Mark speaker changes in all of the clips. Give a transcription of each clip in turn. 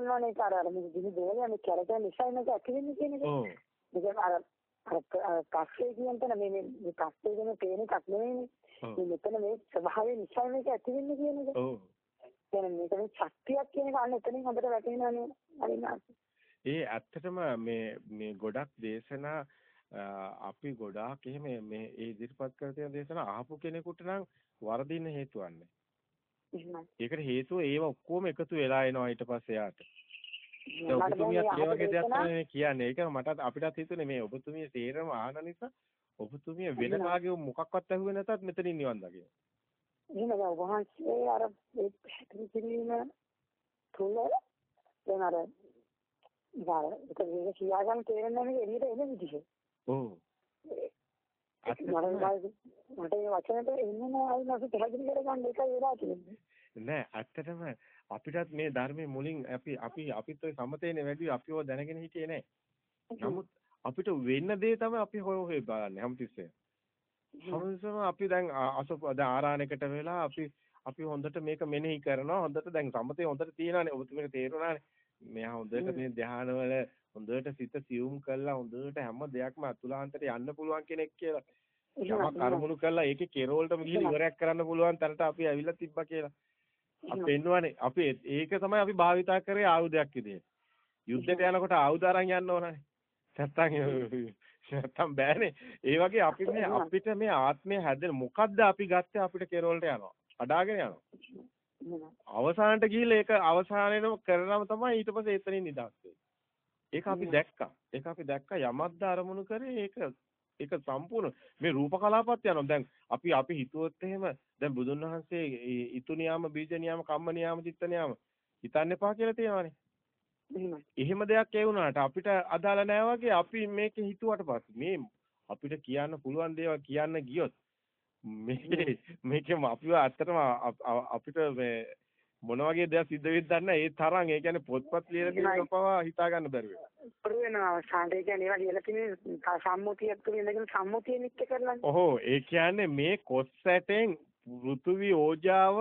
Speaker 1: කරනවානේ ඒක අර මේ දිවි දෝලේ මේ කැරට නිසා මේක ඇති වෙන්නේ කියන එක.
Speaker 2: ඔව්.
Speaker 1: ඒක අර අර කස්සේ කියන තැන මේ මේ කස්සේ කියන තේන එකක් නෙවෙයිනේ. මේ මෙතන මේ ස්වභාවය නිසා මේක ඇති වෙන්නේ කියන එක.
Speaker 2: ඔව්.
Speaker 1: කියන්නේ මේක ශක්තියක් කියන එක අන්න එතනින් හොඳට වැටෙනවානේ. හරිනාස්.
Speaker 2: ඒ ඇත්තටම මේ මේ ගොඩක් දේශනා අපි ගොඩාක් එහෙම මේ ඒ ඉදිරිපත් කර තියෙන දේශනා අහපු කෙනෙකුට නම් නැහැ.
Speaker 1: එහෙමයි.
Speaker 2: ඒකට හේතුව ඒව ඔක්කොම එකතු වෙලා එනවා ඊට පස්සේ යාට. ඔබතුමියත් ඒ වගේ දෙයක් තමයි කියන්නේ. ඒක මටත් අපිටත් හිතුනේ මේ ඔබතුමිය තේරම ආන නිසා ඔබතුමිය වෙන
Speaker 1: එහෙනම්-
Speaker 2: කාගේ මොකක්වත් ඇහුවේ නැතත් මෙතනින් නිවන් දකින්න.
Speaker 1: එහෙම දැන් වහන්සේ අර කිරීම තුල දැන් අර ඉතින් ඒක කියාගන්න තේරෙන්නේ නැහැ එළියට එන විදිහ.
Speaker 2: ඔව්.
Speaker 1: මට මේ වචනට එන්නේ නැහැ නැස පැහැදිලි කරගන්න එකයි වෙලා තියෙන්නේ.
Speaker 2: නෑ ඇත්තටම අපිටත් මේ ධර්මයේ මුලින් අපි අපි අපිත් ඔය සමතේනේ වැඩි අපි ඔය දැනගෙන හිටියේ නෑ. නමුත් අපිට වෙන්න දේ තමයි අපි හොය හොය බලන්නේ හැමතිස්සෙම. හැමතිස්සෙම අපි දැන් අසප දැන් ආරාණයකට වෙලා අපි අපි හොඳට මේක මෙනෙහි කරනවා හොඳට දැන් සමතේ හොඳට තියෙනවානේ ඔබතුමීට තේරුණානේ. මෙයා හොඳට මේ ධානවල හොඳට සිත සියුම් කරලා හොඳට හැම දෙයක්ම අතුලාන්තයට යන්න පුළුවන් කෙනෙක් කියලා. යමක් කර්මුණු කරලා ඒකේ කෙරවලටම ගිහින් ඉවරයක් කරන්න පුළුවන් තැනට අපි ඇවිල්ලා තිබ්බා කියලා. අපි පෙන්වන්නේ අපි ඒක තමයි අපි භාවිතා කරේ ආයුධයක් විදිහට. යුද්ධයට යනකොට ආයුධ අරන් යන්න ඕනනේ. නැත්තම් නැත්තම් බෑනේ. ඒ වගේ අපි මේ අපිට මේ ආත්මය හැදෙන මොකද්ද අපි ගත්තේ අපිට කෙරවලට යනවා. අඩාගෙන යනවා. අවසානට ගිහිල්ලා ඒක අවසානයේම කරනම තමයි ඊට පස්සේ එතනින් නිදහස් වෙන්නේ. ඒක අපි දැක්කා. ඒක අපි දැක්කා යමක්ද අරමුණු කරේ ඒක ඒක සම්පූර්ණ මේ රූප කලාපත් යනවා. දැන් අපි අපි හිතුවොත් එහෙම දැන් බුදුන් වහන්සේ ඊතු නියාම බීජ නියාම කම්ම නියාම චිත්ත නියාම හිතන්න එපා කියලා තියෙනවානේ. එහෙම දෙයක් ඒ වුණාට අපිට අදාළ නැහැ වගේ අපි මේක හිතුවට පස්සේ මේ අපිට කියන්න පුළුවන් දේවල් කියන්න ගියොත් මේ මේකම අපිව ඇත්තටම අපිට මේ මොන වගේ දෙයක් සිද්ධ වෙයිද දන්නේ ඒ තරම් ඒ කියන්නේ පොත්පත් ලියලා තියෙන පවා හිතා ගන්න බැරි වෙනවා.
Speaker 1: පුරු වෙනවා සාන්දේ කියන්නේ ඒවා කියලා තියෙන සම්මුතියක් තුන ඉඳගෙන සම්මුතිය නිත්‍ය කරලා.
Speaker 2: ඔහො ඒ කියන්නේ මේ කොස් ඇටෙන් ඍතුවි ඕජාව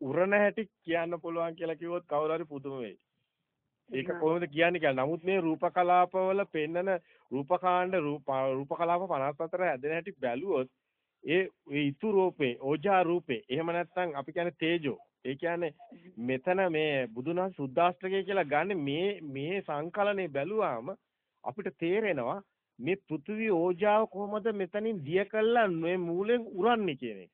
Speaker 2: උරණ හැටි කියන්න පුළුවන් කියලා කිව්වොත් කවුරු හරි පුදුම වෙයි. ඒක කොහොමද කියන්නේ කියලා. නමුත් මේ රූප කලාපවල පෙන්නන රූපකාණ්ඩ රූප රූප කලාප 54 හැදෙන හැටි බැලුවොත් ඒ ඒ ඉතු රූපේ ඕජා රූපේ එහෙම නැත්නම් අපි කියන්නේ තේජෝ ඒ කියන්නේ මෙතන මේ බුදුන් සුද්දාස්ත්‍රකය කියලා ගන්න මේ මේ සංකලනේ බැලුවාම අපිට තේරෙනවා මේ පෘථිවි ඕජාව කොහොමද මෙතනින් දිය කළා මේ මූලෙන් උරන්නේ කියන එක.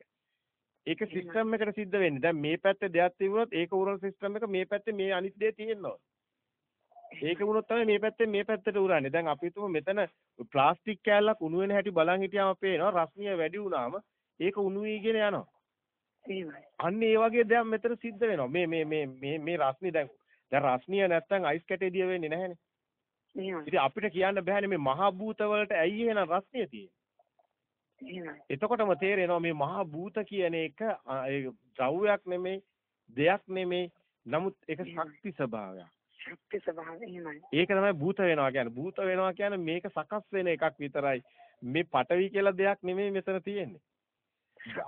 Speaker 2: ඒක සිස්ටම් එකට සිද්ධ වෙන්නේ. දැන් මේ පැත්තේ දෙයක් තිබුණොත් ඒක උරන සිස්ටම් එක මේ පැත්තේ මේ අනිත් දේ තියෙනවා. ඒක වුණොත් තමයි මේ පැත්තෙන් මේ පැත්තට උරන්නේ. දැන් අපි හිතමු මෙතන ප්ලාස්ටික් කෑල්ලක් උණු වෙන හැටි බලන් හිටියාම පේනවා රස්නිය වැඩි වුණාම ඒක උණු වීගෙන යනවා. අන්න ඒ වගේ දෙයක් මෙතන සිද්ධ වෙනවා. මේ මේ මේ මේ මේ රස්නිය දැන් දැන් රස්නිය නැත්තම් අයිස් කැටේ දිය වෙන්නේ නැහැනේ. ඉතින් අපිට කියන්න බෑනේ මේ මහා භූත වලට ඇයි එහෙනම් රස්නිය තියෙන්නේ. එතකොටම තේරෙනවා මේ මහා භූත කියන එක ද්‍රව්‍යයක් නෙමෙයි දෙයක් නෙමෙයි නමුත් ඒක ශක්ති ස්වභාවයක්.
Speaker 1: ශක්ති ස්වභාවය එහෙමයි.
Speaker 2: ඒක තමයි භූත වෙනවා කියන්නේ. භූත වෙනවා කියන්නේ මේක සකස් වෙන එකක් විතරයි. මේ පටවි කියලා දෙයක් නෙමෙයි මෙතන තියෙන්නේ.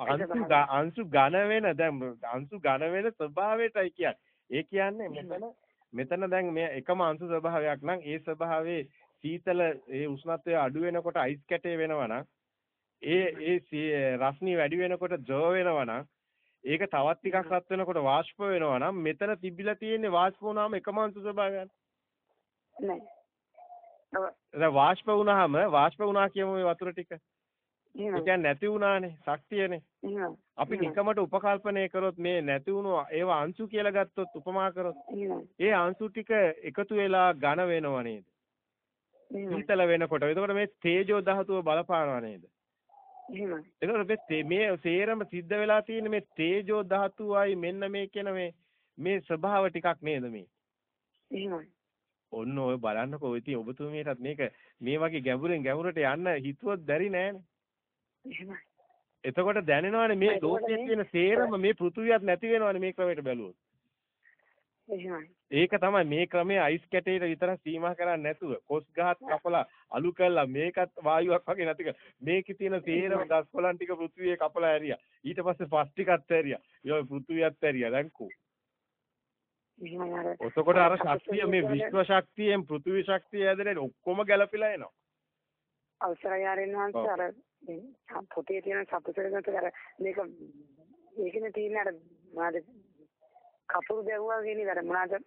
Speaker 2: අංශු අංශු ඝන වෙන දැන් අංශු ඝන වෙන ස්වභාවයටයි කියන්නේ. ඒ කියන්නේ මෙතන මෙතන දැන් මේ එකම අංශු ස්වභාවයක් නම් ඒ ස්වභාවයේ සීතල ඒ උෂ්ණත්වය අඩු වෙනකොට අයිස් කැටේ වෙනවා නම් ඒ ඒ රස්නි වැඩි වෙනකොට ද්‍රව වෙනවා නම් ඒක තවත් ටිකක් රත් වෙනකොට වාෂ්ප වෙනවා නම් මෙතන තිබිලා තියෙන්නේ වාෂ්ප වුණාම එකම අංශු ස්වභාවයක්.
Speaker 1: නෑ.
Speaker 2: දැන් වාෂ්ප වුණාම වාෂ්ප වුණා කියමු මේ වතුර ටික. ඒ. කියන්නේ නැති වුණානේ ශක්තියනේ. අපි නිකමට උපකල්පනය කරොත් මේ නැති වුණු ඒවා අංශු කියලා ගත්තොත් උපමා කරොත්. ඒ අංශු ටික එකතු වෙලා ඝන වෙනව නේද? සීතල වෙනකොට. එතකොට මේ තේජෝ ධාතුව බලපානවා නේද?
Speaker 1: එහෙමයි.
Speaker 2: එතකොට මේ සේරම සිද්ධ වෙලා තියෙන මේ තේජෝ ධාතුවයි මෙන්න මේ කියන මේ මේ ස්වභාව ටිකක් නේද මේ?
Speaker 1: එහෙමයි.
Speaker 2: ඔන්න ඔය බලන්නකෝ ඉතින් ඔබතුමියටත් මේක මේ වගේ ගැඹුරෙන් ගැඹුරට යන්න හිතුවොත් බැරි නෑනේ. එතකොට දැනෙනවානේ මේ ලෝකයේ තියෙන සේරම මේ පෘථුවියත් නැති වෙනවානේ මේ ක්‍රමයට බැලුවොත්. ඒක තමයි මේ ක්‍රමයේ අයිස් කැටේට විතර සීමා කරන්නේ නැතුව කොස් ගහත් කපලා අලු කළා මේකත් වායුවක් වගේ නැති කර මේකේ තියෙන තේරම ගස් කොළන් ටික පෘථුවියේ කපලා ඇරියා. ඊට පස්සේ පස් ටිකත් ඇරියා. ඊළඟ පෘථුවියත් ඇරියා. දැන් කෝ?
Speaker 1: එහෙමයි. අර
Speaker 2: ශක්තිය මේ විශ්ව ශක්තියෙන් පෘථිවි ශක්තිය හැදෙන්නේ ඔක්කොම ගැලපිලා එනවා.
Speaker 1: අවසරයි ආරෙන් වහන්සේ. අර මේ පොතේ තියෙන සපුසරකට අර මේක ඒකනේ තියෙන අර මොනවාද කපුරු දැවුවා කියන අර මොනවාද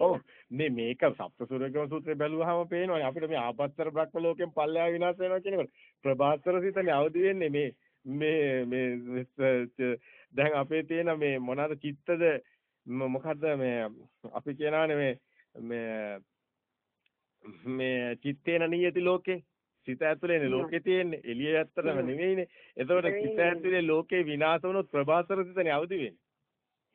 Speaker 2: ඔව්. මේ මේක සප්තසූරකම සූත්‍රය බැලුවාම පේනවනේ. අපිට මේ ආපත්තර බ්‍රහ්ම ලෝකෙන් පල්ලෙහා විනාශ වෙනවා කියනකොට. ප්‍රභාස්වර සිතනේ අවදි වෙන්නේ මේ මේ මේ දැන් අපේ තියෙන මේ මොනවාද චිත්තද මොකද්ද මේ අපි කියනවානේ මේ මේ මේ චිත්තේන නියති ලෝකේ සිත ඇතුලේනේ ලෝකේ තියෙන්නේ එළිය ඇත්තටම නෙවෙයිනේ එතකොට සිත ඇතුලේ ලෝකේ විනාශ වුණොත් ප්‍රභාස්වර සිතනේ අවදි වෙන්නේ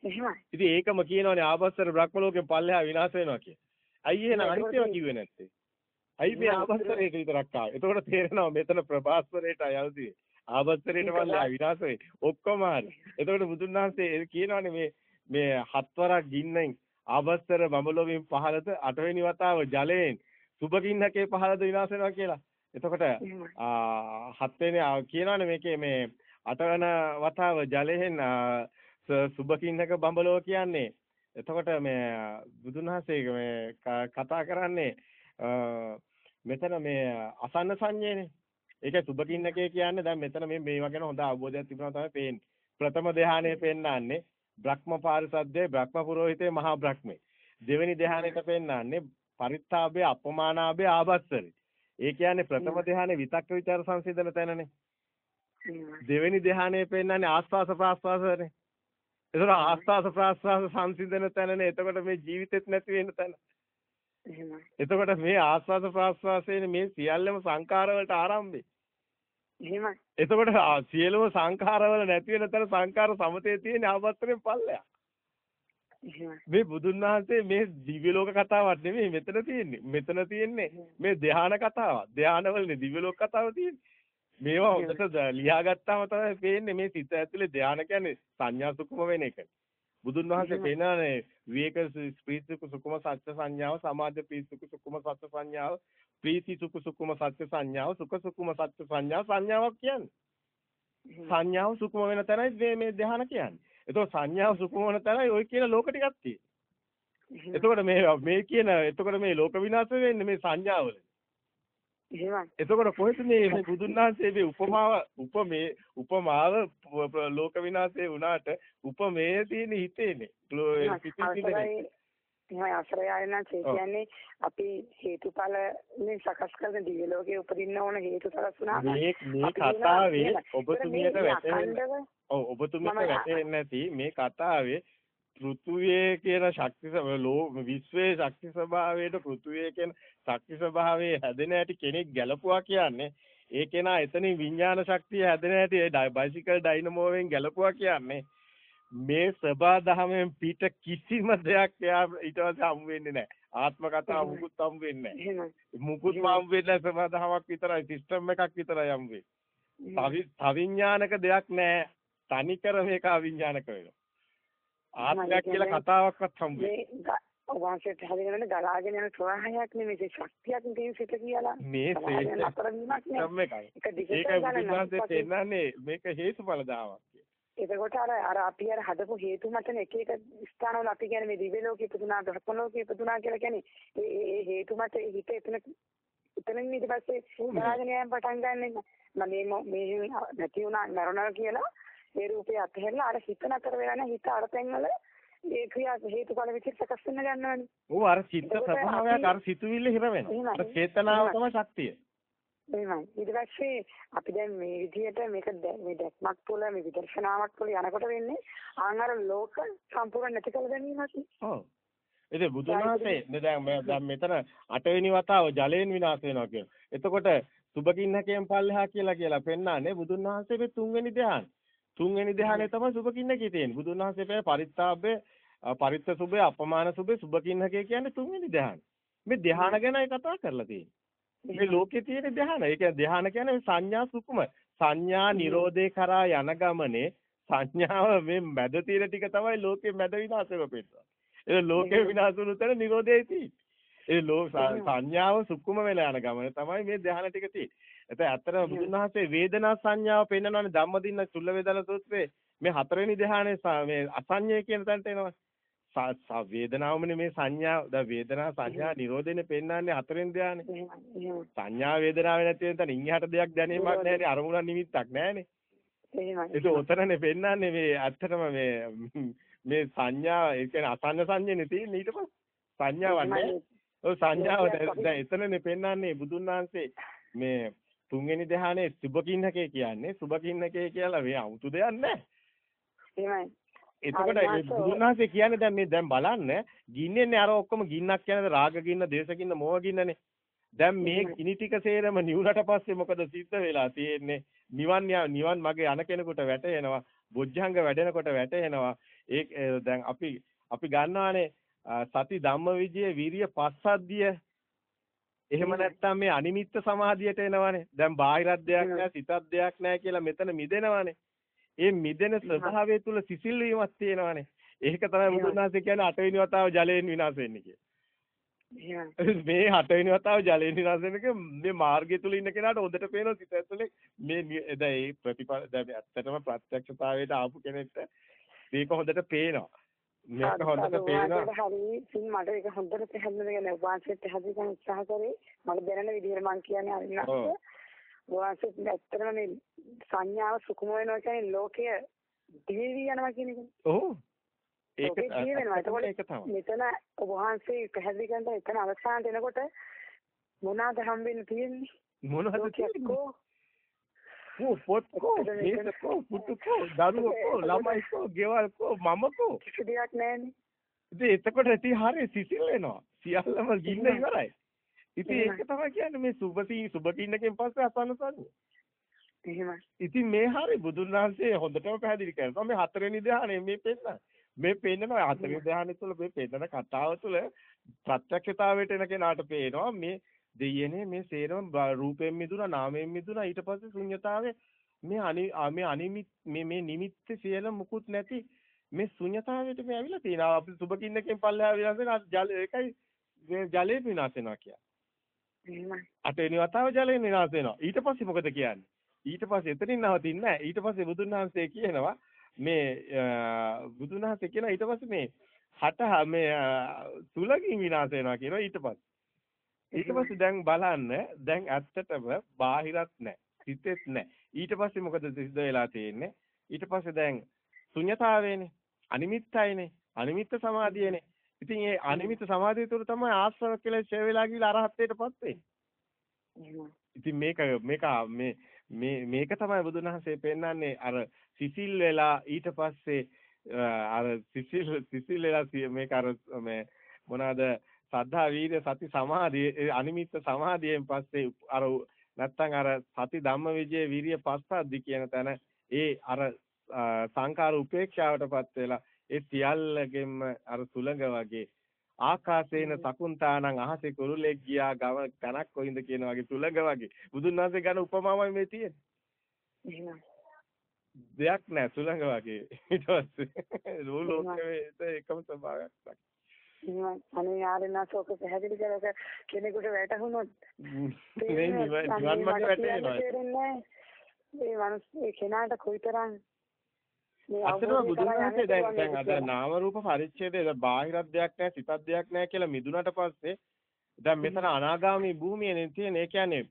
Speaker 1: එහෙමයි.
Speaker 2: ඉතින් ඒකම කියනවනේ ආභස්සර බ්‍රහ්ම ලෝකෙන් පල්ලෙහා විනාශ වෙනවා කිය. අයියේ න අනිත්‍යව කිව්වේ නැත්තේ. අයි මේ ආභස්සරයට විතරක් ආවේ. එතකොට තේරෙනවා මෙතන ප්‍රභාස්වරයට යවදී. ආභස්සරයට පල්ලෙහා විනාශ වෙයි. ඔක්කොම හරි. එතකොට බුදුන් වහන්සේ කියනවනේ මේ මේ හත්වරක් ගින්නෙන් ආභස්සර බඹලොවින් පහළද අටවෙනි වතාව ජලයෙන් සුබකින්නකේ පහළද විනාශ වෙනවා කියලා. එතකොට හත්වෙනි කියනවනේ මේකේ මේ අටවන වතාව ජලයෙන් සුබකින්නක බඹලෝ කියන්නේ එතකොට මේ බුදුන් වහන්සේ මේ කතා කරන්නේ මෙතන මේ අසන්න සංඥේනේ. ඒකයි සුබකින්නකේ කියන්නේ දැන් මෙතන මේ මේවා ගැන හොඳ අවබෝධයක් තිබුණා තමයි පේන්නේ. ප්‍රථම ධානයේ පෙන්නන්නේ බ්‍රහ්ම පාරිසද්දේ බ්‍රහ්ම පුරোহিතේ මහා බ්‍රහ්මේ. දෙවෙනි ධානයට පෙන්නන්නේ පරිත්තාභේ අපමානාභේ ආබස්සරේ. ඒ කියන්නේ ප්‍රථම ධානයේ විතක්ක ਵਿਚාර සංසිඳන තැනනේ. දෙවෙනි ධානයේ පෙන්නන්නේ ආස්වාස ප්‍රාස්වාසනේ. ඒතර ආස්වාස ප්‍රාස්වාස සංසිඳන තැනනේ. එතකොට මේ ජීවිතෙත් නැති වෙන තැන. එතකොට මේ ආස්වාද ප්‍රාස්වාසයේ මේ සියල්ලම සංකාර වලට ආරම්භේ.
Speaker 1: එහෙමයි.
Speaker 2: එතකොට සියලුම සංඛාරවල නැති වෙන තැන සංඛාර සමතේ තියෙන ආවස්තරෙන් පල්ලයක්. මේ බුදුන් වහන්සේ මේ දිව්‍ය ලෝක කතාවක් නෙමෙයි මෙතන තියෙන්නේ. මෙතන තියෙන්නේ මේ ධ්‍යාන කතාවක්. ධ්‍යානවලනේ දිව්‍ය ලෝක කතාව තියෙන්නේ. මේවා හොඳට ලියාගත්තාම තමයි පේන්නේ මේ සිත ඇතුලේ ධානය කියන්නේ සංඥා සුකුම වෙන එක. බුදුන් වහන්සේ පෙන්නන්නේ විවේක ප්‍රීති සුකුම සත්‍ය සංඥාව සමාධි ප්‍රීති සුකුම සත්‍ය සංඥාව ප්‍රීති සුඛ සුකුම සත්‍ය සංඥාව සුඛ සුකුම සත්‍ය සංඥාව සංඥාවක් කියන්නේ. සංඥාව සුකුම වෙන තැනයි මේ මේ ධානය කියන්නේ. එතකොට සංඥාව සුකුම වෙන තැනයි ওই කියන ලෝක ටිකක් තියෙන්නේ. එතකොට මේ මේ කියන එතකොට මේ ලෝක විනාශ වෙන්නේ මේ සංඥාවල.
Speaker 1: එහෙමයි.
Speaker 2: එතකොට කොහෙද මේ මේ බුදුන් වහන්සේ මේ උපමාව උපමේ උපමාව ලෝක විනාශේ වුණාට උපමේ තියෙන හිතේනේ.
Speaker 1: එහෙමයි අසරය ආයනන් කියන්නේ අපි හේතුඵලෙන් සකස් කරන දිව්‍ය ලෝකයේ උපදින්න ඕන හේතු සකස්
Speaker 2: මේ මේ කතාවේ ඔබතුමියට වැටහෙන්නේ ඔව් ඔබතුමියට වැටහෙන්නේ නැති මේ කතාවේ පෘථුවියේ කියන ශක්ති විශ්වයේ ශක්ති ස්වභාවයට පෘථුවියේ කියන ශක්ති ස්වභාවයේ හැදෙන හැටි කෙනෙක් ගැලපුවා කියන්නේ ඒ කෙනා එතනින් විඥාන ශක්තිය හැදෙන ඒ බයිසිකල් ඩයිනමෝවෙන් ගැලපුවා කියන්නේ මේ සබා දහමෙන් පිට කිසිම දෙයක් එයා ඊට පස්සේ හම් වෙන්නේ නැහැ. ආත්ම කතාව මුකුත් හම් වෙන්නේ නැහැ. මුකුත් හම් වෙන්නේ සබා දහමක් විතරයි සිස්ටම් එකක් විතරයි හම් වෙන්නේ. තවිඥානක දෙයක් නැහැ. තනිකර මේක අවිඥානක වෙනවා. ආත්මයක් කියලා කතාවක්වත් හම් වෙන්නේ.
Speaker 1: ඔවාසෙත් හැදෙනවනේ ගලාගෙන යන ප්‍රවාහයක් නෙමෙයි ශක්තියක් තියෙන සිත කියලා.
Speaker 2: මේ සිස්ටම් එකයි. ඒකයි බුදුන්වහන්සේ පෙන්නන්නේ මේක හේතුඵල දාවක්
Speaker 1: එතකොට අර අර අපි අර හදපු හේතු මතන එක එක ස්ථානවල අපි කියන්නේ මේ දිව්‍ය ලෝකෙ ඉපදුනා බ්‍රහ්ම ලෝකෙ ඉපදුනා කියලා කියන්නේ ඒ හේතු මත හිත එතන එතනින් ඊට පස්සේ ගලාගෙන යන පටන් ගන්න මම මේ නැති වුණා මරණා කියලා ඒ රූපේ අතහැරලා අර හිත නතර වෙලා නැහැ හිත අර තැන්වල ඒ ක්‍රියා හේතුඵල විචිත සකස් වෙන ගන්නවනේ.
Speaker 2: ඔව් අර චිත්ත ස්වභාවයක් අර සිතුවිල්ල හිර වෙනවා. අර චේතනාව තමයි ශක්තිය.
Speaker 1: එහෙමයි. ඊට පස්සේ අපි දැන් මේ විදිහට මේක මේ දැක්මක් තුළ මේ විදර්ශනාවක් තුළ යනකොට වෙන්නේ ආන්තර ලෝක සම්පූර්ණ නැති කළ ගැනීමක්.
Speaker 2: ඔව්. ඉතින් බුදුන් වහන්සේ දැන් දැන් මෙතන අටවෙනි වතාව ජලයෙන් විනාශ වෙනවා කියන. එතකොට සුබකින්නකයෙන් පල්ලෙහා කියලා කියලා පෙන්නන්නේ බුදුන් වහන්සේ මේ තුන්වෙනි ධ්‍යාන. තුන්වෙනි ධ්‍යානය තමයි සුබකින්නකේ තියෙන්නේ. බුදුන් වහන්සේ පෙර පරිත්තාබ්බේ පරිත්ත සුබේ අපමාන සුබේ සුබකින්නකේ කියන්නේ තුන්වෙනි ධ්‍යාන. මේ ධ්‍යාන ගැනයි කතා කරලා තියෙන්නේ. මේ ලෝකේ තියෙන ධ්‍යාන. ඒ කියන්නේ ධ්‍යාන කියන්නේ සංඥා සුකුම. සංඥා නිරෝධේ කරා යන ගමනේ සංඥාව මේ මැද තියෙන ටික තමයි ලෝකේ මැද විනාශ වෙපෙන්නේ. ඒ ලෝකේ විනාශ වුණු තැන නිරෝධයයි තියෙන්නේ. ඒ ලෝක සංඥාව සුකුම වෙලා යන ගමන තමයි මේ ධ්‍යාන ටික තියෙන්නේ. එතන ඇත්තටම බුදුන් වහන්සේ වේදනා සංඥාව පෙන්වනවානේ ධම්මදින්න චුල්ල වේදනා සූත්‍රයේ මේ හතරවෙනි ධ්‍යානයේ මේ අසඤ්ඤය කියන තැනට එනවා. වේදනාවමනේ මේ සංඥා දැන් වේදනා සංඥා නිරෝධෙනේ පෙන්වන්නේ හතරෙන් ධ්‍යානෙ. සංඥා වේදනාව නැති වෙන තැන ඉන්හිහට දෙයක් දැනීමක් නැහැනේ අරමුණක් නිමිත්තක් නැහැනේ. ඒක උතරනේ පෙන්වන්නේ මේ ඇත්තටම මේ මේ සංඥා ඒ කියන්නේ අසඤ්ඤ සංඥනේ තියෙන්නේ ඊට පස්සේ සංඥාවක් නැහැ. ඔය සංඥාව දැන් එතනනේ පෙන්වන්නේ බුදුන් වහන්සේ මේ තුන්වෙනි ධ්‍යානයේ සුභකින්නකේ කියන්නේ සුභකින්නකේ කියලා මේ 아무තු දෙයක් නැහැ.
Speaker 1: එහෙමයි.
Speaker 2: එතකොට මේ බුදුන් වහන්සේ කියන්නේ දැන් මේ දැන් බලන්න ගින්නේන්නේ අර ඔක්කොම ගින්නක් කියනද රාග ගින්න, දේශ ගින්න, මෝහ ගින්නනේ. දැන් මේ ගිනි ටික සේරම නිවුනට පස්සේ මොකද සිද්ධ වෙලා තියෙන්නේ? නිවන් නිවන් මගේ අන කෙනෙකුට වැටෙනවා. බොජ්ජංග වැඩෙනකොට වැටෙනවා. ඒ දැන් අපි අපි ගන්නවානේ සති ධම්මවිජය විරිය පස්සද්ධිය එහෙම නැත්නම් මේ අනිමිත්ත සමාධියට එනවනේ. දැන් බාහිරත් දෙයක් නැහැ, සිතත් දෙයක් නැහැ කියලා මෙතන මිදෙනවනේ. ඒ මිදෙන ස්වභාවය තුල සිසිල් වීමක් තියෙනවනේ. ඒක තමයි බුදුන් වහන්සේ කියන්නේ අටවෙනි වතාව ජලයෙන් විනාශ වෙන්නේ කියලා. මේ හටවෙනි වතාව ජලයෙන් විනාශ වෙනක මේ මාර්ගය තුල ඉන්න කෙනාට හොඳට පේනවා සිත ඇතුලේ මේ දැන් මේ ප්‍රතිපල දැන් ඇත්තටම ප්‍රත්‍යක්ෂතාවයට ආපු කෙනෙක්ට මේක හොඳට පේනවා. මේක හොඳට පේනවා.
Speaker 1: හරි සින් මට ඒක හොඳට පැහැදිලි වෙන වාසියට පැහැදිලි කරන්න උත්සාහ කරේ. මට දැනෙන විදිහට මම කියන්නේ අරින්නත්. වාසියට ඇත්තටම මේ සංඥාව සුකුම වෙනවා කියන්නේ ලෝකය දිවි යනවා කියන එක.
Speaker 2: ඔව්.
Speaker 1: ඒක ඒක තමයි. මෙතන ඔබ වහන්සේ පැහැදිලි කරන එතන අවසානට එනකොට මොනවාද හම්බෙන්න තියෙන්නේ?
Speaker 2: මොනවද තියෙන්නේ? කෝ පොත් කෝ මේක කෝ පුතු කෝ දරුවෝ කෝ ළමයි කෝ ගෙවල් කෝ මම කෝ
Speaker 1: කිසි දෙයක් නැහැනේ.
Speaker 2: ඉතින් එතකොට ඉතින් හරිය සිසිල් වෙනවා. සියල්ලම ගින්න ඉවරයි. ඉතින් ඒක තමයි කියන්නේ මේ සුබසී සුබකින්නකින් පස්සේ අසන්න සන්නේ.
Speaker 1: එහෙමයි.
Speaker 2: ඉතින් මේ හරිය බුදුන් වහන්සේ හොඳටම පැහැදිලි කරනවා මේ හතරවෙනි ධ්‍යානෙ මේ පෙන්නන. මේ පෙන්නන හතරවෙනි ධ්‍යානෙ තුළ මේ පෙන්නන කතාව තුළ ප්‍රත්‍යක්ෂතාවයට එන කෙනාට පේනවා මේ දෙයනේ මේ සේරම රූපයෙන් මිදුණා නාමයෙන් මිදුණා ඊට පස්සේ ශුන්්‍යතාවේ මේ අනි මේ අනිමිත් මේ මේ නිමිත්ත සියල්ල මුකුත් නැති මේ ශුන්්‍යතාවයට මේ ඇවිල්ලා තියෙනවා. අපි සුබකින්නකින් පල්ලෙහා විනාශ වෙන ජල ඒකයි ජලයේ විනාශ වෙනවා කියන්නේ. අටවෙනි වතාව ජලයෙන් විනාශ වෙනවා. ඊට පස්සේ මොකද කියන්නේ? ඊට පස්සේ එතනින් නවතින්නේ නැහැ ඊට පස්සේ බුදුන් වහන්සේ කියනවා මේ බුදුන් වහන්සේ කියනවා ඊට පස්සේ මේ හට මේ සුලකින් විනාශ වෙනවා කියනවා ඊට පස්සේ ඊට පස්සේ දැන් බලන්න. දැන් ඇත්තටම බාහිරත් නැහැ සිතෙත් නැහැ ඊට පස්සේ මොකද සිද්ධ වෙලා තියෙන්නේ? ඊට පස්සේ දැන් ශුන්්‍යතාවේනේ. අනිමිත්තයිනේ. අනිමිත්ත සමාධියනේ. ඉතින් ඒ අනිමිත්ත සමාධිය තුළ තමයි ආශ්‍රව කියලා ඡය වෙලා ගිහලා අරහත්ත්වයටපත් වෙන්නේ. ඉතින් මේක මේක මේ මේ මේක තමයි බුදුන් වහන්සේ පෙන්වන්නේ අර සිසිල් වෙලා ඊට පස්සේ අර සිසිල් සිසිල් වෙලා මේක අර මේ මොනවාද සද්ධා වීර්ය සති සමාධිය අනිමිත්ත සමාධියෙන් පස්සේ අර නැත්තම් අර සති ධම්ම විජය විරිය පස්සද්දි කියන තැන ඒ අර සංකාර උපේක්ෂාවටපත් වෙලා ඒ සියල්ලගෙම අර සුළඟ වගේ ආකාශේන සකුන්තානං අහසේ කුරුලෙක් ගියා ගව කනක් කොයින්ද කියන වගේ සුළඟ වගේ. බුදුන් වහන්සේ ගන්න උපමාවයි මේ තියෙන්නේ. දෙයක් නැහැ සුළඟ වගේ. ඊට පස්සේ ලෝකයේ එකම ස්වභාවයක්
Speaker 1: අනේ ආරණාසෝක පැහැදිලි කරලා කෙනෙකුට වැටහුනොත්
Speaker 2: මේ නිවන් මඟ වැටෙනවා
Speaker 1: මේ මනුස්සේ කෙනාට කොයිතරම්
Speaker 2: අතන බුදුන් වහන්සේ දැන් දැන් අද නාම රූප පරිච්ඡේදය බාහිර දෙයක් නැහැ සිතක් දෙයක් නැහැ කියලා මිදුනට පස්සේ දැන් මෙතන අනාගාමී භූමියනේ තියෙන ඒ කියන්නේ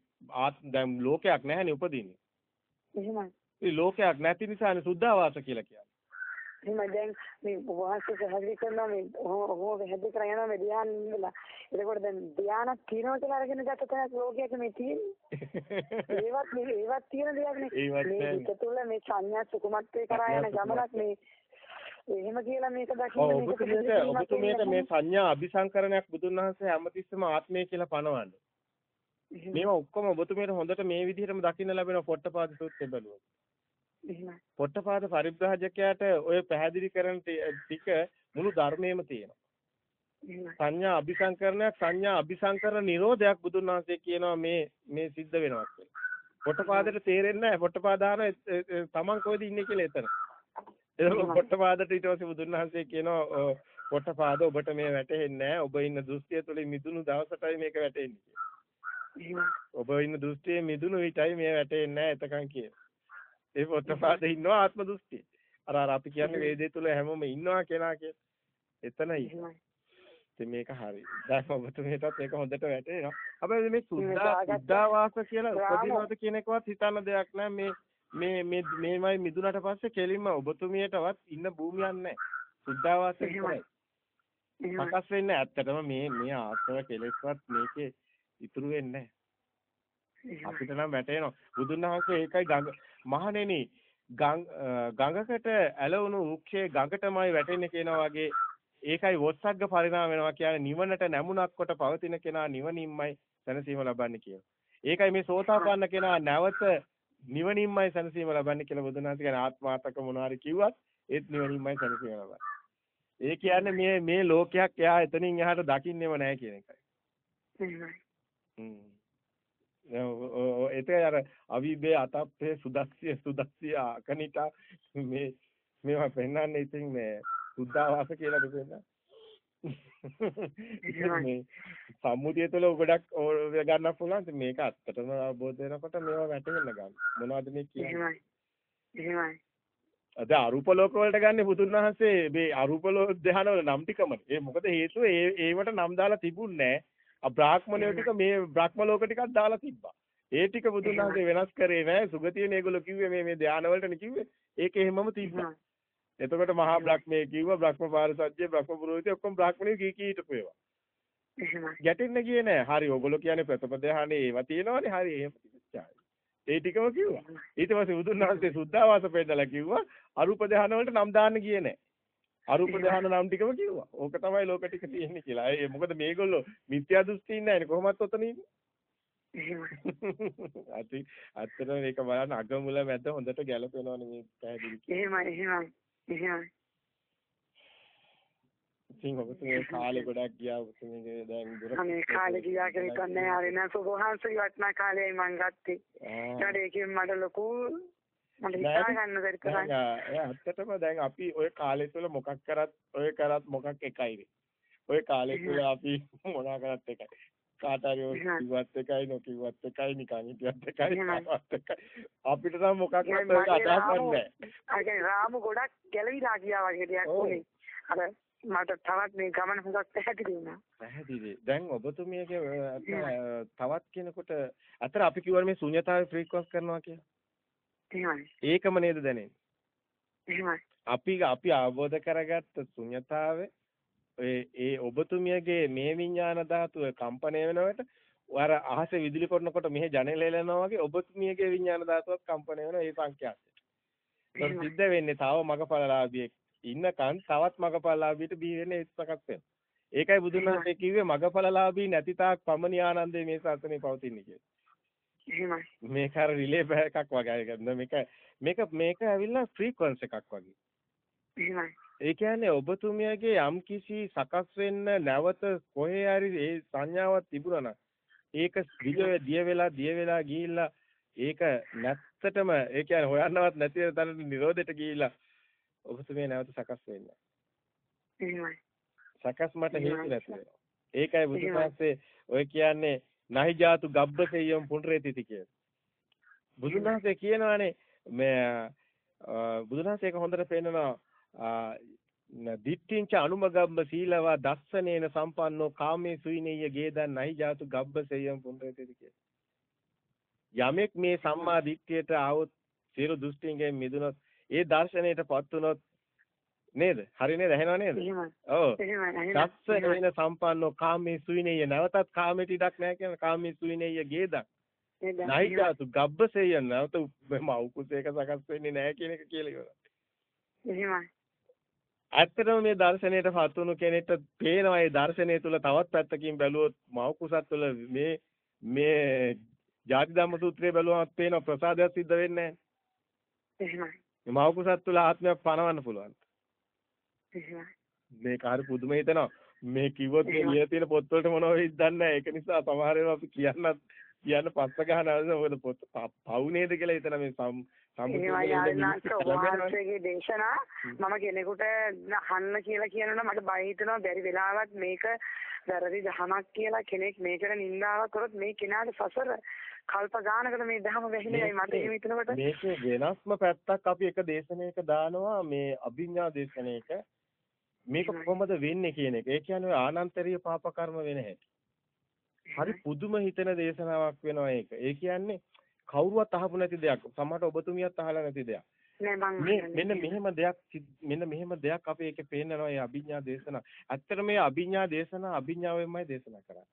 Speaker 2: දැන් ලෝකයක් නැහැනේ උපදින්නේ.
Speaker 1: එහෙමයි.
Speaker 2: ඒ ලෝකයක් නැති නිසානේ සුද්ධාවාස කියලා කියන්නේ
Speaker 1: එහෙනම් දැන් මේ වාස්තු පැහැදිලි කරනවා මේ ඔහොම පැහැදිලි කරගෙන යනවා මේ ධ්‍යාන වල. එතකොට දැන් ධ්‍යානක් තියෙනවා කියලා අරගෙන ගත්ත තැනක් ලෝකයක මේ තියෙන්නේ. ඒවත් මේ ඒවත් තියෙන දෙයක් නේ. මේ හිත තුළ මේ සංඥා සුකුමත්වේ කරා යන ගමනක් මේ එහෙම කියලා මේක දකින්න
Speaker 2: මේක ඔබතුමීට මේ සංඥා අபிසංකරණයක් බුදුන් වහන්සේ හැමතිස්සෙම ආත්මය කියලා පනවන්නේ. මේවා ඔක්කොම ඔබතුමීට හොඳට මේ විදිහටම දකින්න ලැබෙන පොට්ටපාද සූත්‍රය බලුවොත්. පොට්ටපාද පරිබ්‍රාජකයාට ඔය පැහැදිලි කරන ටික මුළු ධර්මයේම තියෙනවා. සංඥා අபிසංකරණයක් සංඥා අபிසංකරණ නිරෝධයක් බුදුන් වහන්සේ කියනවා මේ මේ සිද්ධ වෙනවා කියලා. පොට්ටපාදට තේරෙන්නේ නැහැ පොට්ටපාදාන තමන් කොහෙද ඉන්නේ කියලා එතන. ඒක පොට්ටපාදට ඊට පස්සේ බුදුන් වහන්සේ කියනවා පොට්ටපාද ඔබට මේ වැටහෙන්නේ නැහැ. ඔබ ඉන්න දෘෂ්ටිය තුළ මිදුණු දවසටයි මේක වැටෙන්නේ. ඔබ ඉන්න දෘෂ්ටියේ මිදුණු විටයි මේ වැටෙන්නේ නැහැ එතකන් කියනවා. ඒ පොට්ටපාද ඉන්නවා ආත්ම දෘෂ්ටි. අර අර අපි කියන්නේ වේදේ තුල හැමෝම ඉන්නවා කෙනා කියලා. එතනයි. ඉතින් මේක හරි. දැන් ඔබතුමීටත් මේක හොඳට වැටෙනවා. හැබැයි මේ සුද්ධා
Speaker 1: දාගත්ත-
Speaker 2: සුද්ධාවාස කියලා උපදිනවද කියන එකවත් හිතන්න දෙයක් නැහැ. මේ මේ මේ මේමයි මිදුනට පස්සේ කෙලින්ම ඔබතුමියටවත් ඉන්න භූමියක් නැහැ. සුද්ධාවාස
Speaker 1: එහෙමයි.
Speaker 2: විතරයි. සකස් වෙන්නේ ඇත්තටම මේ මේ ආශ්‍රව කෙලෙස්වත් මේකේ ඉතුරු වෙන්නේ නැහැ. අපිට නම් වැටෙනවා. බුදුන් වහන්සේ ඒකයි ගඟ මහණෙනි ගඟකට ඇලවුණු වෘක්ෂයේ ගඟටමයි වැටෙන්නේ කියනවා වගේ ඒකයි වොස්සග්ග පරිණාම වෙනවා කියන්නේ නිවනට නැමුණක් කොට පවතින කෙනා නිවනින්මයි සැනසීම ලබන්නේ කියලා. ඒකයි මේ සෝතාපන්න කෙනා නැවත නිවනින්මයි සැනසීම ලබන්නේ කියලා බුදුන් වහන්සේ කියන්නේ ආත්මාර්ථක මොනවාරි කිව්වත් ඒත් නිවනින්මයි සැනසීම ලබන්නේ. ඒ කියන්නේ මේ මේ ලෝකයක් එයා එතනින් එහාට දකින්නේම නැහැ කියන එකයි. හ්ම්. ඒක අර අවිබේ අතප්පේ සුදස්සිය සුදස්සිය අකනිටා මේ මේවා පෙන්වන්නේ ඉතින් මේ සුද්ධාවාස කියලා දෙන්න. මේ සම්මුතිය තුළ ගොඩක් ගන්න පුළුවන්. ඉතින් මේක ඇත්තටම අවබෝධ වෙනකොට මේවා වැටෙන්න ගන්න. මොනවද මේ කියන්නේ?
Speaker 1: එහෙමයි. එහෙමයි.
Speaker 2: අද අරූප ලෝක වලට ගන්න බුදුන් වහන්සේ මේ අරූප ලෝක ධ්‍යාන වල නම් ටිකමනේ. ඒ මොකද හේතුව ඒ ඒවට නම් දාලා තිබුණේ නැහැ. බ්‍රාහ්මණයෝ ටික මේ බ්‍රහ්ම ලෝක ටිකක් දාලා තිබ්බා. ඒ ටික බුදුන් වහන්සේ වෙනස් කරේ නැහැ. සුගතියනේ ඒගොල්ලෝ කිව්වේ මේ මේ ධ්‍යාන වලටනේ කිව්වේ. ඒක එහෙමම තිබ්බා. එතකොට මහා බ්‍රහ්මයේ කිව්වා බ්‍රහ්ම පාරසත්‍ය බ්‍රහ්ම පුරෝහිතය ඔක්කොම බ්‍රාහ්මණයෝ කී කී හිටපු ඒවා. ගැටෙන්න ගියේ නෑ. හරි ඕගොල්ලෝ කියන්නේ ප්‍රතිපදහානේ ඒවා තියෙනවනේ. හරි එහෙම තිබිච්චායි. ඒ ටිකම කිව්වා. ඊට පස්සේ බුදුන් වහන්සේ සුද්ධාවාස පෙන්නලා කිව්වා අරූප ධාන වලට නම් දාන්න ගියේ නෑ. අරූප ධාන නම් ටිකම කිව්වා. ඕක තමයි ලෝක ටික තියෙන්නේ කියලා. ඒ මොකද මේගොල්ලෝ මිත්‍යා දෘෂ්ටි ඉන්නේ නෑනේ කොහොමත් ඔතන ඉන්නේ.
Speaker 1: එහෙමයි.
Speaker 2: අති අත්තර මේක බලන්න අගමුල මැද හොඳට ගැලපෙනවනේ මේ පැහැදිලි.
Speaker 1: එහෙමයි. එහෙමයි. එහෙමයි.
Speaker 2: ඉතින් ඔබතුමේ කාලේ ගොඩක් ගියා ඔබතුමේ දැන් දුර
Speaker 1: අනේ කාලේ ගියා කියලා හිතන්නේ හරි නෑ සුභාන්සගේ වටනා කාලේ මං ගත්තේ.
Speaker 2: ආ.
Speaker 1: ඊට ඒකෙන් මට ලොකු මට හිතා ගන්න බැරි තරම්
Speaker 2: දැන් ඇත්තටම දැන් අපි ওই කාලය තුල මොකක් කරත් ඔය කරත් මොකක් එකයිනේ. ඔය කාලය තුල අපි මොනවා කරත් එකයි. කාට හරි ඔය
Speaker 1: එහෙනම්.
Speaker 2: කිව්වත් එකයි නොකිව්වත් එකයි නිකන් හිටියත් එකයි
Speaker 1: එහෙනම්.
Speaker 2: කාවත් එකයි. අපිට නම් මොකක්වත්
Speaker 1: ඒ
Speaker 2: ඔය
Speaker 1: මගේ
Speaker 2: අදහස්
Speaker 1: රාමු-
Speaker 2: නැහැ.
Speaker 1: අර කියන්නේ රාමු ගොඩක් ගැලවිලා ගියා වගේ දෙයක්
Speaker 2: ඔව්.
Speaker 1: උනේ. අර මට තවත් මේ ගමන හුඟක් පැහැදිලි වුණා.
Speaker 2: පැහැදිලි. දැන් ඔබතුමියගේ අ, අ, තවත් කෙනෙකුට අතර අපි කියවනේ මේ ශුන්‍යතාවේ ෆ්‍රීකවන්ස් කරනවා කියලා.
Speaker 1: එහෙමයි.
Speaker 2: ඒකම නේද දැනෙන්නේ.
Speaker 1: එහෙමයි.
Speaker 2: අපි අපි අවබෝධ කරගත්ත ශුන්‍යතාවේ ඒ ඒ ඔබතුමියගේ මේ විඥාන ධාතුව කම්පණය වෙනකොට අර අහසේ විදුලි කරනකොට මෙහි ජනෙල එලනවා වගේ ඔබතුමියගේ විඥාන ධාතුවක් කම්පණය වෙනවා ඒ සංඛ්‍යාසයට. ඒක. සිද්ධ වෙන්නේ තව මගපලලාභියෙක් ඉන්නකන් තවත් මගපලලාභියට බිහි වෙන්නේ ඒක සකස් වෙනවා. ඒකයි බුදුන් වහන්සේ කිව්වේ මගපලලාභී නැති තාක් පමණි ආනන්දේ මේ ශාසනය පවතින්නේ කියලා.
Speaker 1: එහෙමයි.
Speaker 2: මේක අර රිලේ එකක් වගේ. මේක මේක මේක ඇවිල්ලා ෆ්‍රීකවන්ස් එකක් වගේ.
Speaker 1: එහෙමයි.
Speaker 2: ඒ කියන්නේ ඔබතුමියගේ යම් කිසි සකස් වෙන්න නැවත කොහේ හරි ඒ සංඥාවක් තිබුණා නම් ඒක දිය දිය වෙලා දිය වෙලා ගිහිල්ලා ඒක නැත්තටම ඒ කියන්නේ හොයන්නවත් නැති තැනට නිරෝධයට ගිහිල්ලා ඔබතුමිය නැවත සකස් වෙන්න.
Speaker 1: එහෙමයි.
Speaker 2: සකස් මට හේතු. නැති වෙනවා. ඒකයි බුදු
Speaker 1: එහෙමයි.
Speaker 2: දහමේ ඔය කියන්නේ නහි ජාතු ගබ්බසෙයම් පුනරේතිති කියලා. බුදුන් වහන්සේ කියනවානේ මේ අ, බුදුන් වහන්සේ ඒක හොඳට පෙන්නනවා දිට්ඨිංච අනුමගම්බ සීලවා දස්සනේන සම්පන්නෝ කාමේ සුයිනේය ගේදන් නහි ජාතු ගබ්බසෙයම් පුනරේතිති කියලා. යමෙක් මේ සම්මා දිට්ඨියට ආවොත් සියලු දෘෂ්ටිංගෙන් මිදුනොත් ඒ දර්ශනයටපත් වුනොත් නේද? හරි නේද? ඇහෙනව නේද?
Speaker 1: එහෙමයි.
Speaker 2: ඔව්.
Speaker 1: එහෙමයි.
Speaker 2: දස්ස හේන සම්පන්නෝ කාමේ සුවිනේය නැවතත් කාමයට ඉඩක් නැහැ කියන කාමේ සුවිනේය ගේදක් නයිජාතු ගබ්බසෙය නැවත මෞකුසේක සකස් වෙන්නේ නැහැ කියන එක කියලා ඉවරයි.
Speaker 1: එහෙමයි.
Speaker 2: ඇත්තටම මේ දර්ශනයට පත් වුණු කෙනෙක්ට පේනවා මේ දර්ශනය තුල තවත් පැත්තකින් බැලුවොත් මෞකුසත් තුල මේ මේ ජාති ධම්ම සූත්‍රය බැලුවම පේනවා ප්‍රසාදයක් සිද්ධ වෙන්නේ
Speaker 1: එහෙමයි.
Speaker 2: නැහැ. මේ මෞකුසත් තුල ආත්මයක් පනවන්න පුළුවන්. මේක හරි පුදුම හිතෙනවා. මේ කිව්වොත් මේ ලියලා තියෙන පොත්වලට මොනව වෙයිද දන්නේ නැහැ. ඒක නිසා සමහර ඒවා අපි කියන්නත් කියන්න පස්ස ගන්න අවශ්‍ය මොකද පොත් පව් නේද කියලා හිතන මේ සම්
Speaker 1: වහන්සේගේ දේශනා. මම කෙනෙකුට අහන්න කියලා කියනනම් මට බය හිතෙනවා බැරි වෙලාවත් මේක වැරදි දහමක් කියලා කෙනෙක් මේකට නින්දාවක් කරොත් මේ කෙනාට සසර කල්ප ගානකට මේ දහම වැහිලයි මට එහෙම හිතනකොට.
Speaker 2: මේකේ වෙනස්ම පැත්තක් අපි එක දේශනයක දානවා. මේ අභිඥා දේශනයක මේක කොහොමද වෙන්නේ කියන එක. ඒ කියන්නේ ආනන්තරීය පාප කර්ම වෙන හැටි. හරි පුදුම හිතෙන දේශනාවක් වෙනවා ඒක. ඒ කියන්නේ කවුරුවත් අහපු නැති දෙයක්. සමහරට ඔබතුමියත් අහලා නැති දෙයක්. මෙන්න මෙහෙම දෙයක් මෙන්න මෙහෙම දෙයක් අපි ඒකේ පේනවා මේ අභිඥා දේශනා. ඇත්තට මේ අභිඥා දේශනා අභිඥාවෙන්මයි දේශනා කරන්නේ.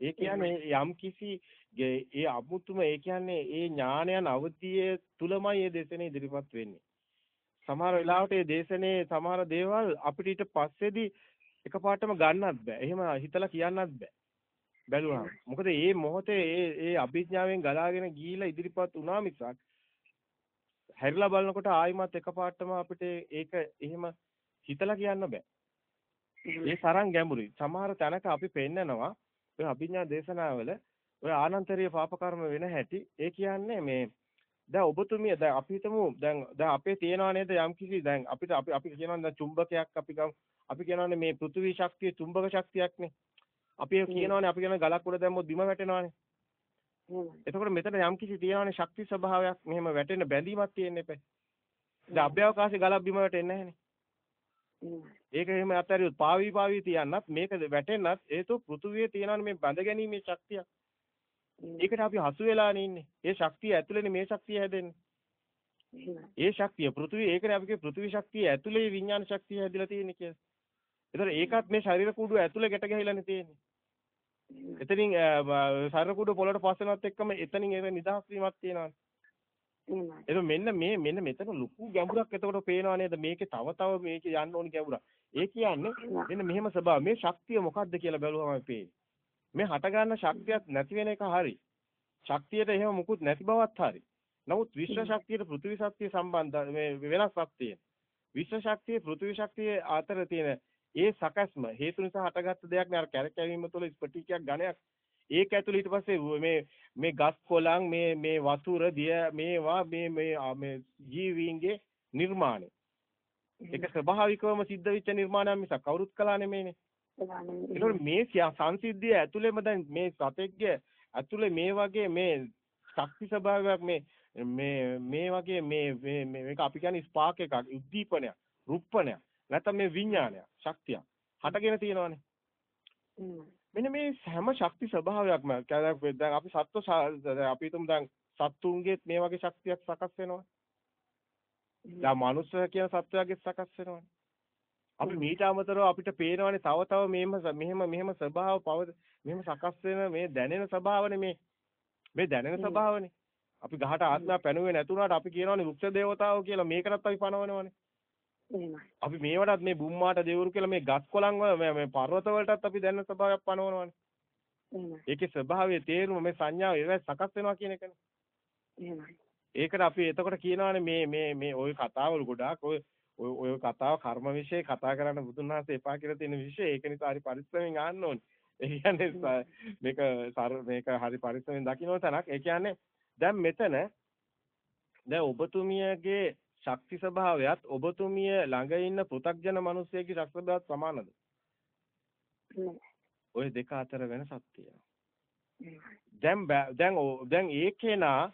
Speaker 2: ඒ කියන්නේ යම් කිසි ඒ අමුතුම ඒ කියන්නේ ඒ ඥානයන් අවදියේ තුලමයි මේ දේශනේ ඉදිරිපත් වෙන්නේ. සමහර වෙලාවට මේ දේශනේ සමහර දේවල් අපිට ඊට පස්සේදී එකපාරටම ගන්නත් බෑ. එහෙම හිතලා කියන්නත් බෑ. බැලුවාම. මොකද මේ මොහොතේ ඒ ඒ අභිඥාවෙන් ගලාගෙන ගිහිලා ඉදිරිපත් වුණා මිසක් හැරිලා බලනකොට ආයිමත් එකපාරටම අපිට ඒක එහෙම හිතලා කියන්න බෑ. ඒ තරම් ගැඹුරුයි. සමහර තැනක අපි පෙන්නනවා ඔය අභිඥා දේශනාවල ඔය ආනන්තරීය පාප කර්ම වෙන හැටි ඒ කියන්නේ මේ දැන් ඔබතුමිය දැන් අපි හිතමු දැන් දැන් අපේ තියනවා නේද යම්කිසි දැන් අපිට අපි අපි කියනවා දැන් චුම්බකයක් අපි ගමු අපි කියනවානේ මේ පෘථිවි ශක්තිය චුම්බක ශක්තියක්නේ. අපි කියනවානේ අපි කියන ගලක් උඩ දැම්මොත් බිම වැටෙනවානේ එතකොට මෙතන යම්කිසි තියනවානේ ශක්ති ස්වභාවයක් මෙහෙම වැටෙන බැඳීමක් තියෙන්න එපා. දැන් අභ්‍යවකාශයේ ගලක් බිම වැටෙන්නේ නැහනේ ඒක එහෙම අත්හැරියොත් පාවි පාවි තියන්නත් මේක වැටෙන්නත් හේතු පෘථුවියේ තියෙනවානේ මේ බඳ ගැනීමේ ශක්තිය. ඒකට අපි හසු වෙලානේ ඉන්නේ. ඒ ශක්තිය ඇතුළේනේ මේ ශක්තිය හැදෙන්නේ. ඒ ශක්තිය පෘථුවිය ඒකනේ අපි කිය පෘථුවි ශක්තිය ඇතුළේ විඥාන ශක්තිය හැදිලා තියෙන්නේ කියලා. ඒතර ඒකත් මේ ශරීර කූඩුව ඇතුළේ ගැට ගැහිලානේ තියෙන්නේ. එතනින් ශරීර කූඩුව පොළට පස්සෙනවත් එක්කම එතනින් ඒක නිදහස් වීමක් තියෙනවා. ඒක මෙන්න මේ මෙන්න මෙතන ලොකු ගැඹුරක් එතකොට පේනවා නේද මේකේ තව තව මේකේ යන්න ඕනි ගැඹුරක්. ඒ කියන්නේ මෙන්න මෙහෙම ස්වභාව මේ ශක්තිය මොකක්ද කියලා බැලුවම පේන්නේ. මේ හට ගන්න ශක්තියක් නැති වෙන එක හරි. ශක්තියට එහෙම මුකුත් නැති බවත් හරි. නමුත් විශ්ව ශක්තියට පෘථිවි ශක්තිය සම්බන්ධ මේ වෙනස්ක් තියෙන. විශ්ව ශක්තිය පෘථිවි ශක්තිය අතර තියෙන ඒ සකස්ම හේතු නිසා හටගත්ත දෙයක් නේ අර කැරකැවීම තුළ ස්පටිකයක් ඝනයක් ඒක ඇතුළේ ඊට පස්සේ මේ මේ ගස් කොළන් මේ මේ වතුර දිය මේවා මේ මේ මේ ජීවීන්ගේ නිර්මාණය. ඒක ස්වභාවිකවම සිද්ධ වෙච්ච නිර්මාණයක් මිසක් කවුරුත් කළා නෙමෙයිනේ. ඒකෝර මේ සංසිද්ධිය ඇතුළේම දැන් මේ සතෙක්ගේ ඇතුළේ මේ වගේ මේ ශක්ති ස්වභාවයක් මේ මේ මේ වගේ මේ මේක අපි කියන්නේ ස්පාක් එකක් උද්දීපනයක් රුප්පණයක් නැත්නම් මේ විඥානයක් ශක්තියක් හටගෙන තියෙනවානේ. මෙන්න මේ හැම ශක්ති ස්වභාවයක්ම දැන් අපි සත්ව අපි හිතමු දැන් සත්තුන්ගේත් මේ වගේ ශක්තියක් සකස් වෙනවා. දැන් මනුස්ස කියන සත්වයාගේ සකස් වෙනවා. අපි මීට අමතරව අපිට පේනවානේ තව තව මෙහෙම මෙහෙම මෙහෙම ස්වභාව පව මෙහෙම සකස් වෙන මේ දැනෙන ස්වභාවනේ මේ මේ දැනෙන ස්වභාවනේ. අපි ගහට ආත්මයක් පැනුවේ නැතුණාට අපි කියනවානේ වෘක්ෂ දේවතාවෝ කියලා මේකටත් අපි පනවනවානේ. අපි මේවටත් මේ බුම්මාට දෙවරු කියලා මේ ගස් කොළන් වල මේ පර්වත වලටත් අපි දැනන ස්වභාවයක් පනවනවානේ. ඒකේ ස්වභාවය තේරුම මේ සංඥාව ඒවැ සකස් වෙනවා කියන එකනේ. ඒකට අපි එතකොට කියනවානේ මේ මේ මේ ওই කතාවල ගොඩාක් ඔය ඔය කතාව කර්ම વિશે කතා කරන්න බුදුන් වහන්සේ එපා කියලා තියෙන વિશે ඒක නිසා හරි පරිස්සමෙන් ආන්න ඕනේ. ඒ කියන්නේ මේක මේක හරි පරිස්සමෙන් දකින්න තැනක්. ඒ කියන්නේ දැන් මෙතන දැන් ඔබතුමියගේ ශක්ති ස්වභාවයත් ඔබතුමිය ළඟ ඉන්න පෘථග්ජන මිනිසෙකගේ ශක්ති ස්වභාවයත් සමානද? ওই දෙක අතර වෙනසක් තියෙනවා. දැන් දැන් දැන් ඒකේනා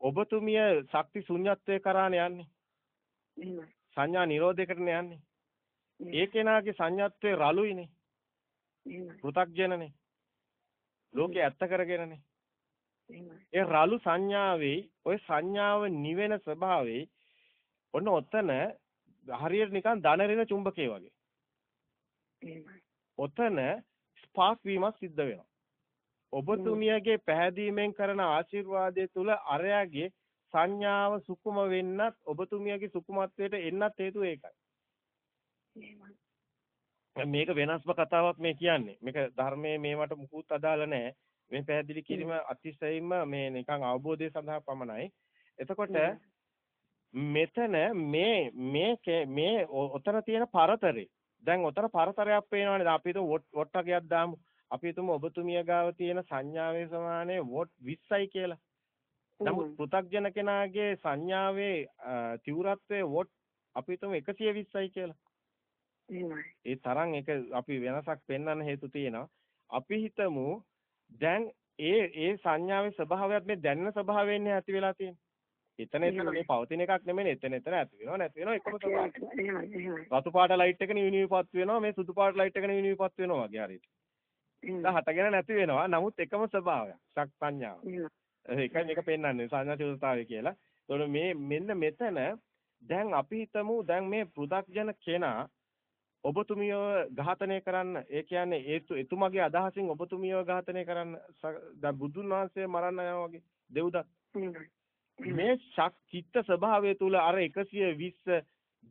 Speaker 2: ඔබතුමිය ශක්ති ශුන්‍යත්වයේ කරානේ යන්නේ. සංඥා නිරෝධයකටනේ යන්නේ. ඒ කෙනාගේ සංඥාත්වයේ රළුයිනේ. පෘථග්ජනනේ. ලෝකේ ඇත්ත කරගෙනනේ. ඒ රළු සංඥාවේ ওই සංඥාව නිවෙන ස්වභාවයේ ඔන්න ඔතන හරියට නිකන් ධනරින චුම්බකේ වගේ. ඔතන ස්පාක් වීමක් සිද්ධ වෙනවා. ඔබතුමියගේ පැහැදීමෙන් කරන ආශිර්වාදය තුල අරයාගේ සංඥාව සුකුම වෙන්නත් ඔබතුමියගේ සුකුමත්වයට එන්නත් හේතුව ඒකයි. මේක වෙනස්ම කතාවක් මේ කියන්නේ. මේක ධර්මයේ මේවට මුකුත් අදාළ නැහැ. මේ පැහැදිලි කිරීම අතිශයින්ම මේ නිකන් අවබෝධය සඳහා පමණයි. එතකොට මෙතන මේ මේ මේ ඔතන තියෙන පරතරේ දැන් ඔතන පරතරයක් පේනවනේ අපි හිතමු වොට්ටකයක් දාමු අපි හිතමු ඔබතුමිය ගාව තියෙන සංඥාවේ සමානය වොට් 20යි කියලා නමුත් පෘථග්ජන කෙනාගේ සංඥාවේ තීව්‍රත්වයේ වොට් අපි හිතමු 120යි කියලා. ඒ තරම් ඒක අපි වෙනසක් පෙන්වන්න හේතු තියෙනවා. අපි හිතමු දැන් ඒ ඒ සංඥාවේ ස්වභාවයත් මේ දැනෙන ස්වභාවයෙන් ඇති වෙලා තියෙන්නේ. එතන එතන මේ පවතින එකක් නෙමෙයි එතන එතන ඇති වෙනවා නැති වෙනවා එකම ස්වභාවය.
Speaker 1: එහෙමයි එහෙමයි.
Speaker 2: රතු පාට ලයිට් එක නිවිනිවිපත් වෙනවා මේ සුදු පාට ලයිට් එක නිවිනිවිපත් වෙනවා වගේ හරියට. හටගෙන නැති වෙනවා නමුත් එකම ස්වභාවයක්. ශක් සංඥාව. ඒකයි මේක පෙන්වන්නේ සංඥා චතුරතාවය කියලා. එතකොට මේ මෙන්න මෙතන දැන් අපි හිතමු දැන් මේ පෘථග්ජන කෙනා ඔබතුමියව ඝාතනය කරන්න ඒ කියන්නේ ඒ එතුමගේ අදහසින් ඔබතුමියව ඝාතනය කරන්න දැන් බුදුන් වහන්සේ මරන්න යනවා වගේ දෙව්දත් මේ ශක් චිත්ත ස්වභාවය තුල අර 120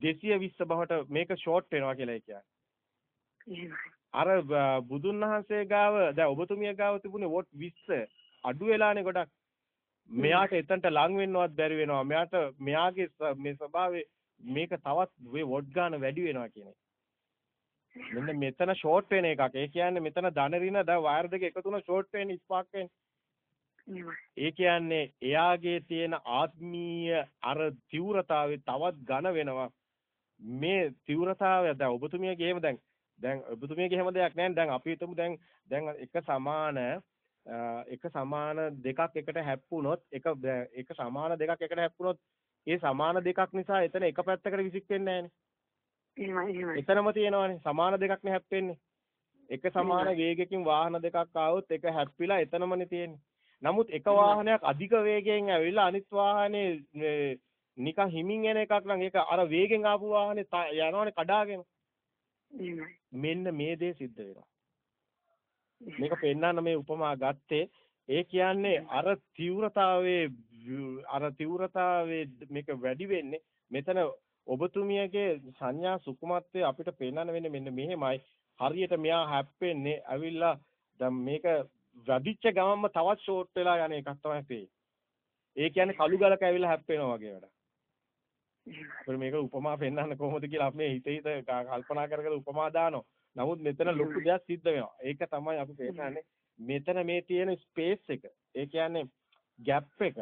Speaker 2: 220 බවට මේක ෂෝට් වෙනවා කියලා කියන්නේ. අර බුදුන් වහන්සේ ගාව දැන් ඔබතුමිය ගාව තිබුණේ වොට් 20 අඩු වෙලානේ ගොඩක්. මෙයාට එතනට ලං වෙන්නවත් බැරි වෙනවා. මෙයාට මෙයාගේ මේ ස්වභාවය මේක තවත් මේ වොට් ගන්න වැඩි වෙනවා කියන එක. මෙන්න මෙතන ෂෝට් වෙන එකක්. ඒ කියන්නේ මෙතන ධන රින දැන් වයර් දෙක එකතු වුණා ෂෝට් වෙන්නේ ස්පාර්ක් වෙන්නේ. ඒ කියන්නේ එයාගේ තියෙන ආත්මීය අර තීව්‍රතාවය තවත් ඝන වෙනවා. මේ තීව්‍රතාවය දැන් ඔබතුමියගේ එහෙම දැන් දැන් ඔබතුමියගේ හැම දෙයක් නැහැ දැන් අපි හිතමු දැන් දැන් එක සමාන එක සමාන දෙකක් එකට හැප්පුණොත් එක එක සමාන දෙකක් එකට හැප්පුණොත් ඒ සමාන දෙකක් නිසා එතන එක පැත්තකට විසික් වෙන්නේ නැහැනේ. එතනම තියෙනවානේ සමාන දෙකක් නේ හැප්පෙන්නේ. එක සමාන වේගයකින් වාහන දෙකක් ආවොත් එක හැප්පිලා එතනමනේ තියෙන්නේ. නමුත් එක වාහනයක් අධික වේගයෙන් ඇවිල්ලා අනිත් වාහනේ නිකන් හිමින් එන එකක් නම් ඒක අර වේගෙන් ආපු වාහනේ යනවනේ කඩාගෙන. මෙන්න මේ දේ සිද්ධ වෙනවා. මේක පෙන්වන්න මේ උපමා ගත්තේ ඒ කියන්නේ අර තීව්‍රතාවයේ අර තීව්‍රතාවයේ මේක වැඩි වෙන්නේ මෙතන ඔබතුමියගේ සංඥා සුකුමත්වයේ අපිට පෙන්වන්න වෙන්නේ මෙන්න මෙහෙමයි හරියට මෙයා හැප්පෙන්නේ ඇවිල්ලා දැන් මේක වැඩිච්ච ගමන්ම තවත් ෂෝට් වෙලා යන එකක් තමයි පේන්නේ. ඒ කියන්නේ කළු ගලක ඇවිල්ලා හැප්පෙනවා වගේ වැඩක්. අපිට මේක උපමා පෙන්වන්න කොහොමද කියලා අපි හිත හිත කල්පනා කර කර උපමා දානවා. නමුත් මෙතන ලොකු දෙයක් සිද්ධ වෙනවා. ඒක තමයි අපි පෙන්නන්නේ. මෙතන මේ තියෙන ස්පේස් එක. ඒ කියන්නේ ગેප් එක.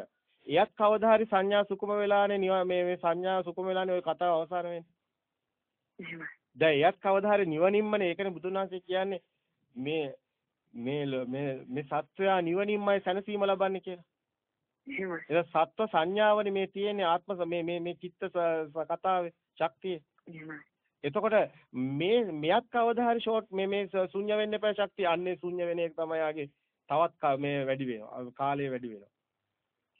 Speaker 2: එයත් කවදා හරි සංඥා සුකුම වෙලානේ මේ මේ සංඥා සුකුම වෙලානේ ওই කතාව අවසන් වෙන්නේ. දැන් එයත් කවදා හරි නිවනින්මනේ ඒකනේ බුදුන් වහන්සේ කියන්නේ මේ මේ මේ මේ සත්වයා නිවනින්මයි සැනසීම ලබන්නේ කියලා. එහෙමයි. ඒක සත්ව සංඥාවනේ මේ තියෙන්නේ ආත්ම මේ මේ මේ චිත්ත කතාවේ ශක්තිය. එහෙමයි. එතකොට මේ මෙයක් කවදා හරි ෂෝට් මේ මේ ශුන්‍ය වෙන්න එපා ශක්තිය අන්නේ ශුන්‍ය වෙන එක තමයි ආගේ තවත් මේ වැඩි වෙනවා. කාලය වැඩි වෙනවා.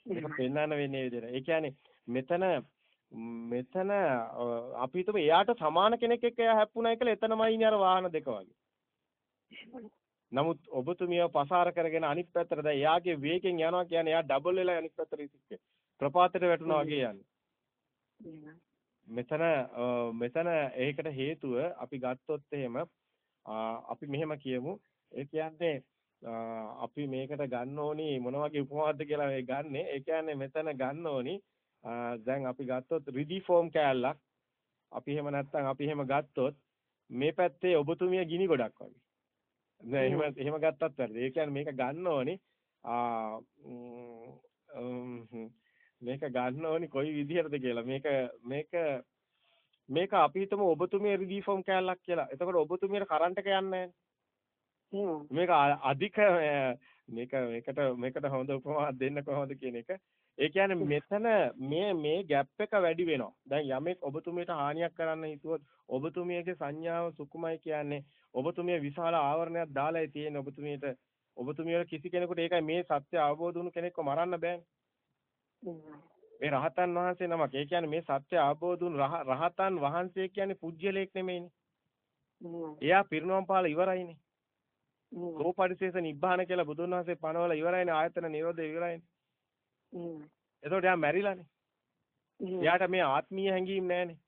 Speaker 2: ඒක පෙන්වන්න වෙන්නේ විදිහට. ඒ කියන්නේ මෙතන මෙතන අපි හිතමු එයාට සමාන කෙනෙක් එක්ක එයා හැප්පුණා කියලා එතනමයි ඉන්නේ අර වාහන දෙක වගේ. නමුත් ඔබතුමියව පසාර කරගෙන අනිත් පැත්තට දැන් එයාගේ වේගෙන් යනවා කියන්නේ එයා ඩබල් වෙලා අනිත් පැත්තට ඉතික් ප්‍රපාතයට වැටුණා වගේ යන්නේ. මෙතන මෙතන ඒකට හේතුව අපි ගත්තොත් එහෙම අපි මෙහෙම කියමු. ඒ කියන්නේ අපි මේකට ගන්න ඕනි මොන වගේ උපමාවක්ද කියලා මේ ගන්නෙ. ඒ කියන්නේ මෙතන ගන්න ඕනි දැන් අපි ගත්තොත් රිදි ෆෝම් කෑල්ලක්. අපි එහෙම නැත්නම් අපි එහෙම ගත්තොත් මේ පැත්තේ ඔබතුමිය ගිනි ගොඩක් වගේ. නෑ එහෙම එහෙම ගත්තත් වැරදි. ඒ කියන්නේ මේක ගන්න ඕනි. ආ මේක ගන්න ඕනි කොයි විදිහටද කියලා. මේක මේක මේක අපි හිතමු ඔබතුමිය රිදීෆෝම් කෑල්ලක් කියලා. එතකොට ඔබතුමියට කරන්ට් එක යන්නේ මේක අධික මේක මේකට මේකට හොඳ උපමාවක් දෙන්න කොහොමද කියන එක. ඒ කියන්නේ මෙතන මේ මේ ગેප් එක වැඩි වෙනවා. දැන් යමෙක් ඔබතුමියට හානියක් කරන්න හිතුවොත් ඔබතුමියගේ සංඥාව සුකුමයි කියන්නේ ඔබතුමිය විශාල ආවරණයක් දාලායි තියෙන්නේ ඔබතුමියට ඔබතුමියට කිසි කෙනෙකුට ඒකයි මේ සත්‍ය අවබෝධ වුණු කෙනෙක්ව මරන්න බෑනේ. මේ රහතන් වහන්සේ නමක්. ඒ කියන්නේ මේ සත්‍ය අවබෝධ වුණු රහතන් වහන්සේ කියන්නේ පුජ්‍යලයක් නෙමෙයිනේ. එයා පිරිනොම් පාලා ඉවරයිනේ. රෝපරිශේෂ නිබ්බාන කියලා බුදුන් වහන්සේ පනවලා ඉවරයිනේ ආයතන නිරෝධය ඉවරයිනේ. එතකොට එයා මැරිලානේ. එයාට මේ ආත්මීය හැඟීම් නැහැනේ.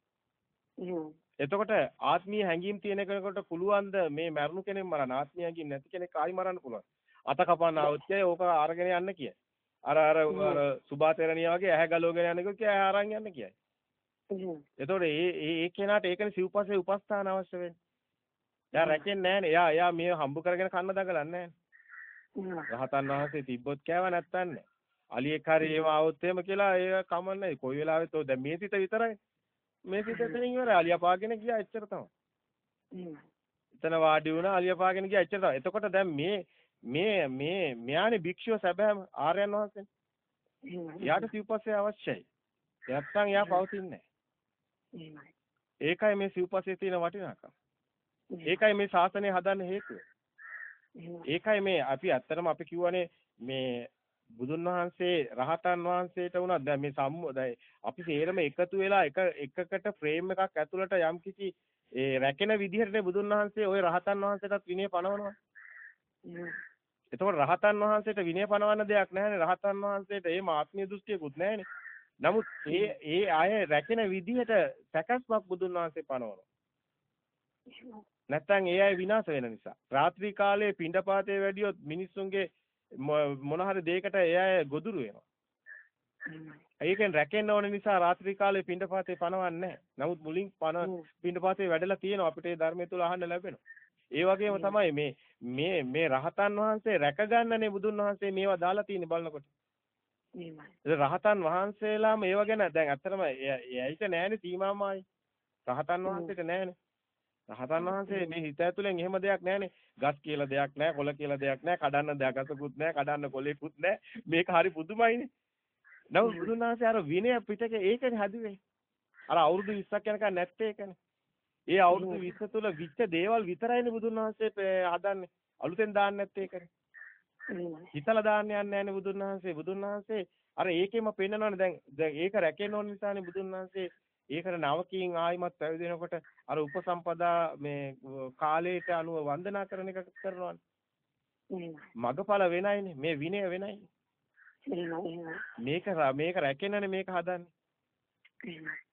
Speaker 2: එතකොට ආත්මීය හැඟීම් තියෙන කෙනෙකුට පුළුවන්ද මේ මරණු කෙනෙක් මරන්න ආත්මීය හැඟීම් නැති කෙනෙක් ආයි මරන්න පුළුවන්. අත කපන්න આવොත් ඕක අරගෙන යන්න කියයි. අර අර අර සුභාතේරණිය වගේ ඇහැ ගලවගෙන යන්න කිව්ව කිය අරන් යන්න කියයි. එතකොට ඒ ඒ කෙනාට ඒකනේ සිව්පස්සේ උපස්ථාන අවශ්‍ය වෙන්නේ. එයා රැකෙන්නේ නැහනේ. එයා එයා මේ හම්බ කරගෙන කන්න දඟලන්නේ නැහැ. රහතන් වහන්සේ තිබ්බොත් කෑව නැත්තන් නෑ. අලියෙක් හරි ඒව આવොත් එහෙම කියලා ඒ කමන්නේ. කොයි වෙලාවෙත් ඔය දැන් මේ සිත විතරයි. මේ සිත එතනින් ඉවරයි. අලියා පාගෙන ගියා එච්චර තමයි. එතන වාඩි වුණා අලියපාගෙන ගියා එච්චර තමයි. එතකොට දැන් මේ මේ මේ මෙයානේ භික්ෂුව සැබෑම ආර්යයන් වහන්සේ.
Speaker 1: එහෙමයි.
Speaker 2: එයාට සිව්පස්සේ අවශ්‍යයි. නැත්තම් එයා පවතින්නේ. නැහැ. ඒකයි මේ සිව්පස්සේ තියෙන වටිනාකම. ඒකයි මේ ශාසනය හදන්න හේතුව. ඒකයි මේ අපි ඇත්තටම අපි කියවනේ මේ බුදුන් වහන්සේ රහතන් වහන්සේට වුණා දැන් මේ සම්මු දැන් අපි සේරම එකතු වෙලා එක එකකට ෆ්‍රේම් එකක් ඇතුළට යම්කිසි ඒ රැකෙන විදිහටනේ බුදුන් වහන්සේ ওই රහතන් වහන්සේටත් විනය පනවනවා. එතකොට රහතන් වහන්සේට විනය පනවන්න දෙයක් නැහැනේ. රහතන් වහන්සේට ඒ ආත්මීය දෘෂ්ටියකුත් නැහැනේ. නමුත් ඒ ඒ අය රැකෙන විදිහට සැකස්මක් බුදුන් වහන්සේ පනවනවා. නැත්තම් ඒ අය විනාශ වෙන නිසා. රාත්‍රී කාලයේ පිණ්ඩපාතේ වැඩියොත් මිනිස්සුන්ගේ මොන හරි දෙයකට ඒ අය ගොදුරු වෙනවා. ඒකෙන් රැකෙන්න ඕන නිසා රාත්‍රී කාලයේ පිණ්ඩපාතේ පනවන්නේ නැහැ. නමුත් මුලින් පන පිණ්ඩපාතේ වැඩලා තියෙනවා අපිට ඒ ධර්මයේ තුල අහන්න ලැබෙනවා. ඒ වගේම තමයි මේ මේ මේ රහතන් වහන්සේ රැකගන්නනේ බුදුන් වහන්සේ මේවා දාලා තියෙන්නේ බලනකොට. රහතන් වහන්සේලාම ඒව ගැන දැන් ඇත්තටම එයිට නැහැනේ සීමාමායි. රහතන් වහන්සේට නැහැනේ. රහතන් වහන්සේ මේ හිත ඇතුලෙන් එහෙම දෙයක් නැහැනේ. ගස් කියලා දෙයක් නැහැ, කොළ කියලා දෙයක් නැහැ, කඩන්න දෙයක්කුත් නැහැ, කඩන්න කොළේකුත් නැහැ. මේක හරි පුදුමයිනේ. නමුත් බුදුන් වහන්සේ අර විනය පිටකේ ඒකනේ හදුවේ. අර අවුරුදු 20ක් යනකම් නැත්තේ ඒකනේ. ඒ අවුරුදු 20 තුල විච්ච දේවල් විතරයිනේ බුදුන් වහන්සේ හදන්නේ. අලුතෙන් දාන්නේ නැත්තේ ඒකනේ. හිතලා දාන්න යන්නේ නැහැනේ බුදුන් වහන්සේ. බුදුන් වහන්සේ අර ඒකෙම පෙන්නනවනේ දැන් දැන් ඒක රැකෙන්න ඕන නිසානේ බුදුන් වහන්සේ ඒකට නවකීන් ආයිමත් පැවිදෙනකොට අර උපසම්පදා මේ කාලයට අනුව වන්දනා කරන එක කරනවානේ. මගඵල වෙනයිනේ මේ විනය වෙනයිනේ. මේක මේක රැකෙන්නනේ මේක හදන්නේ.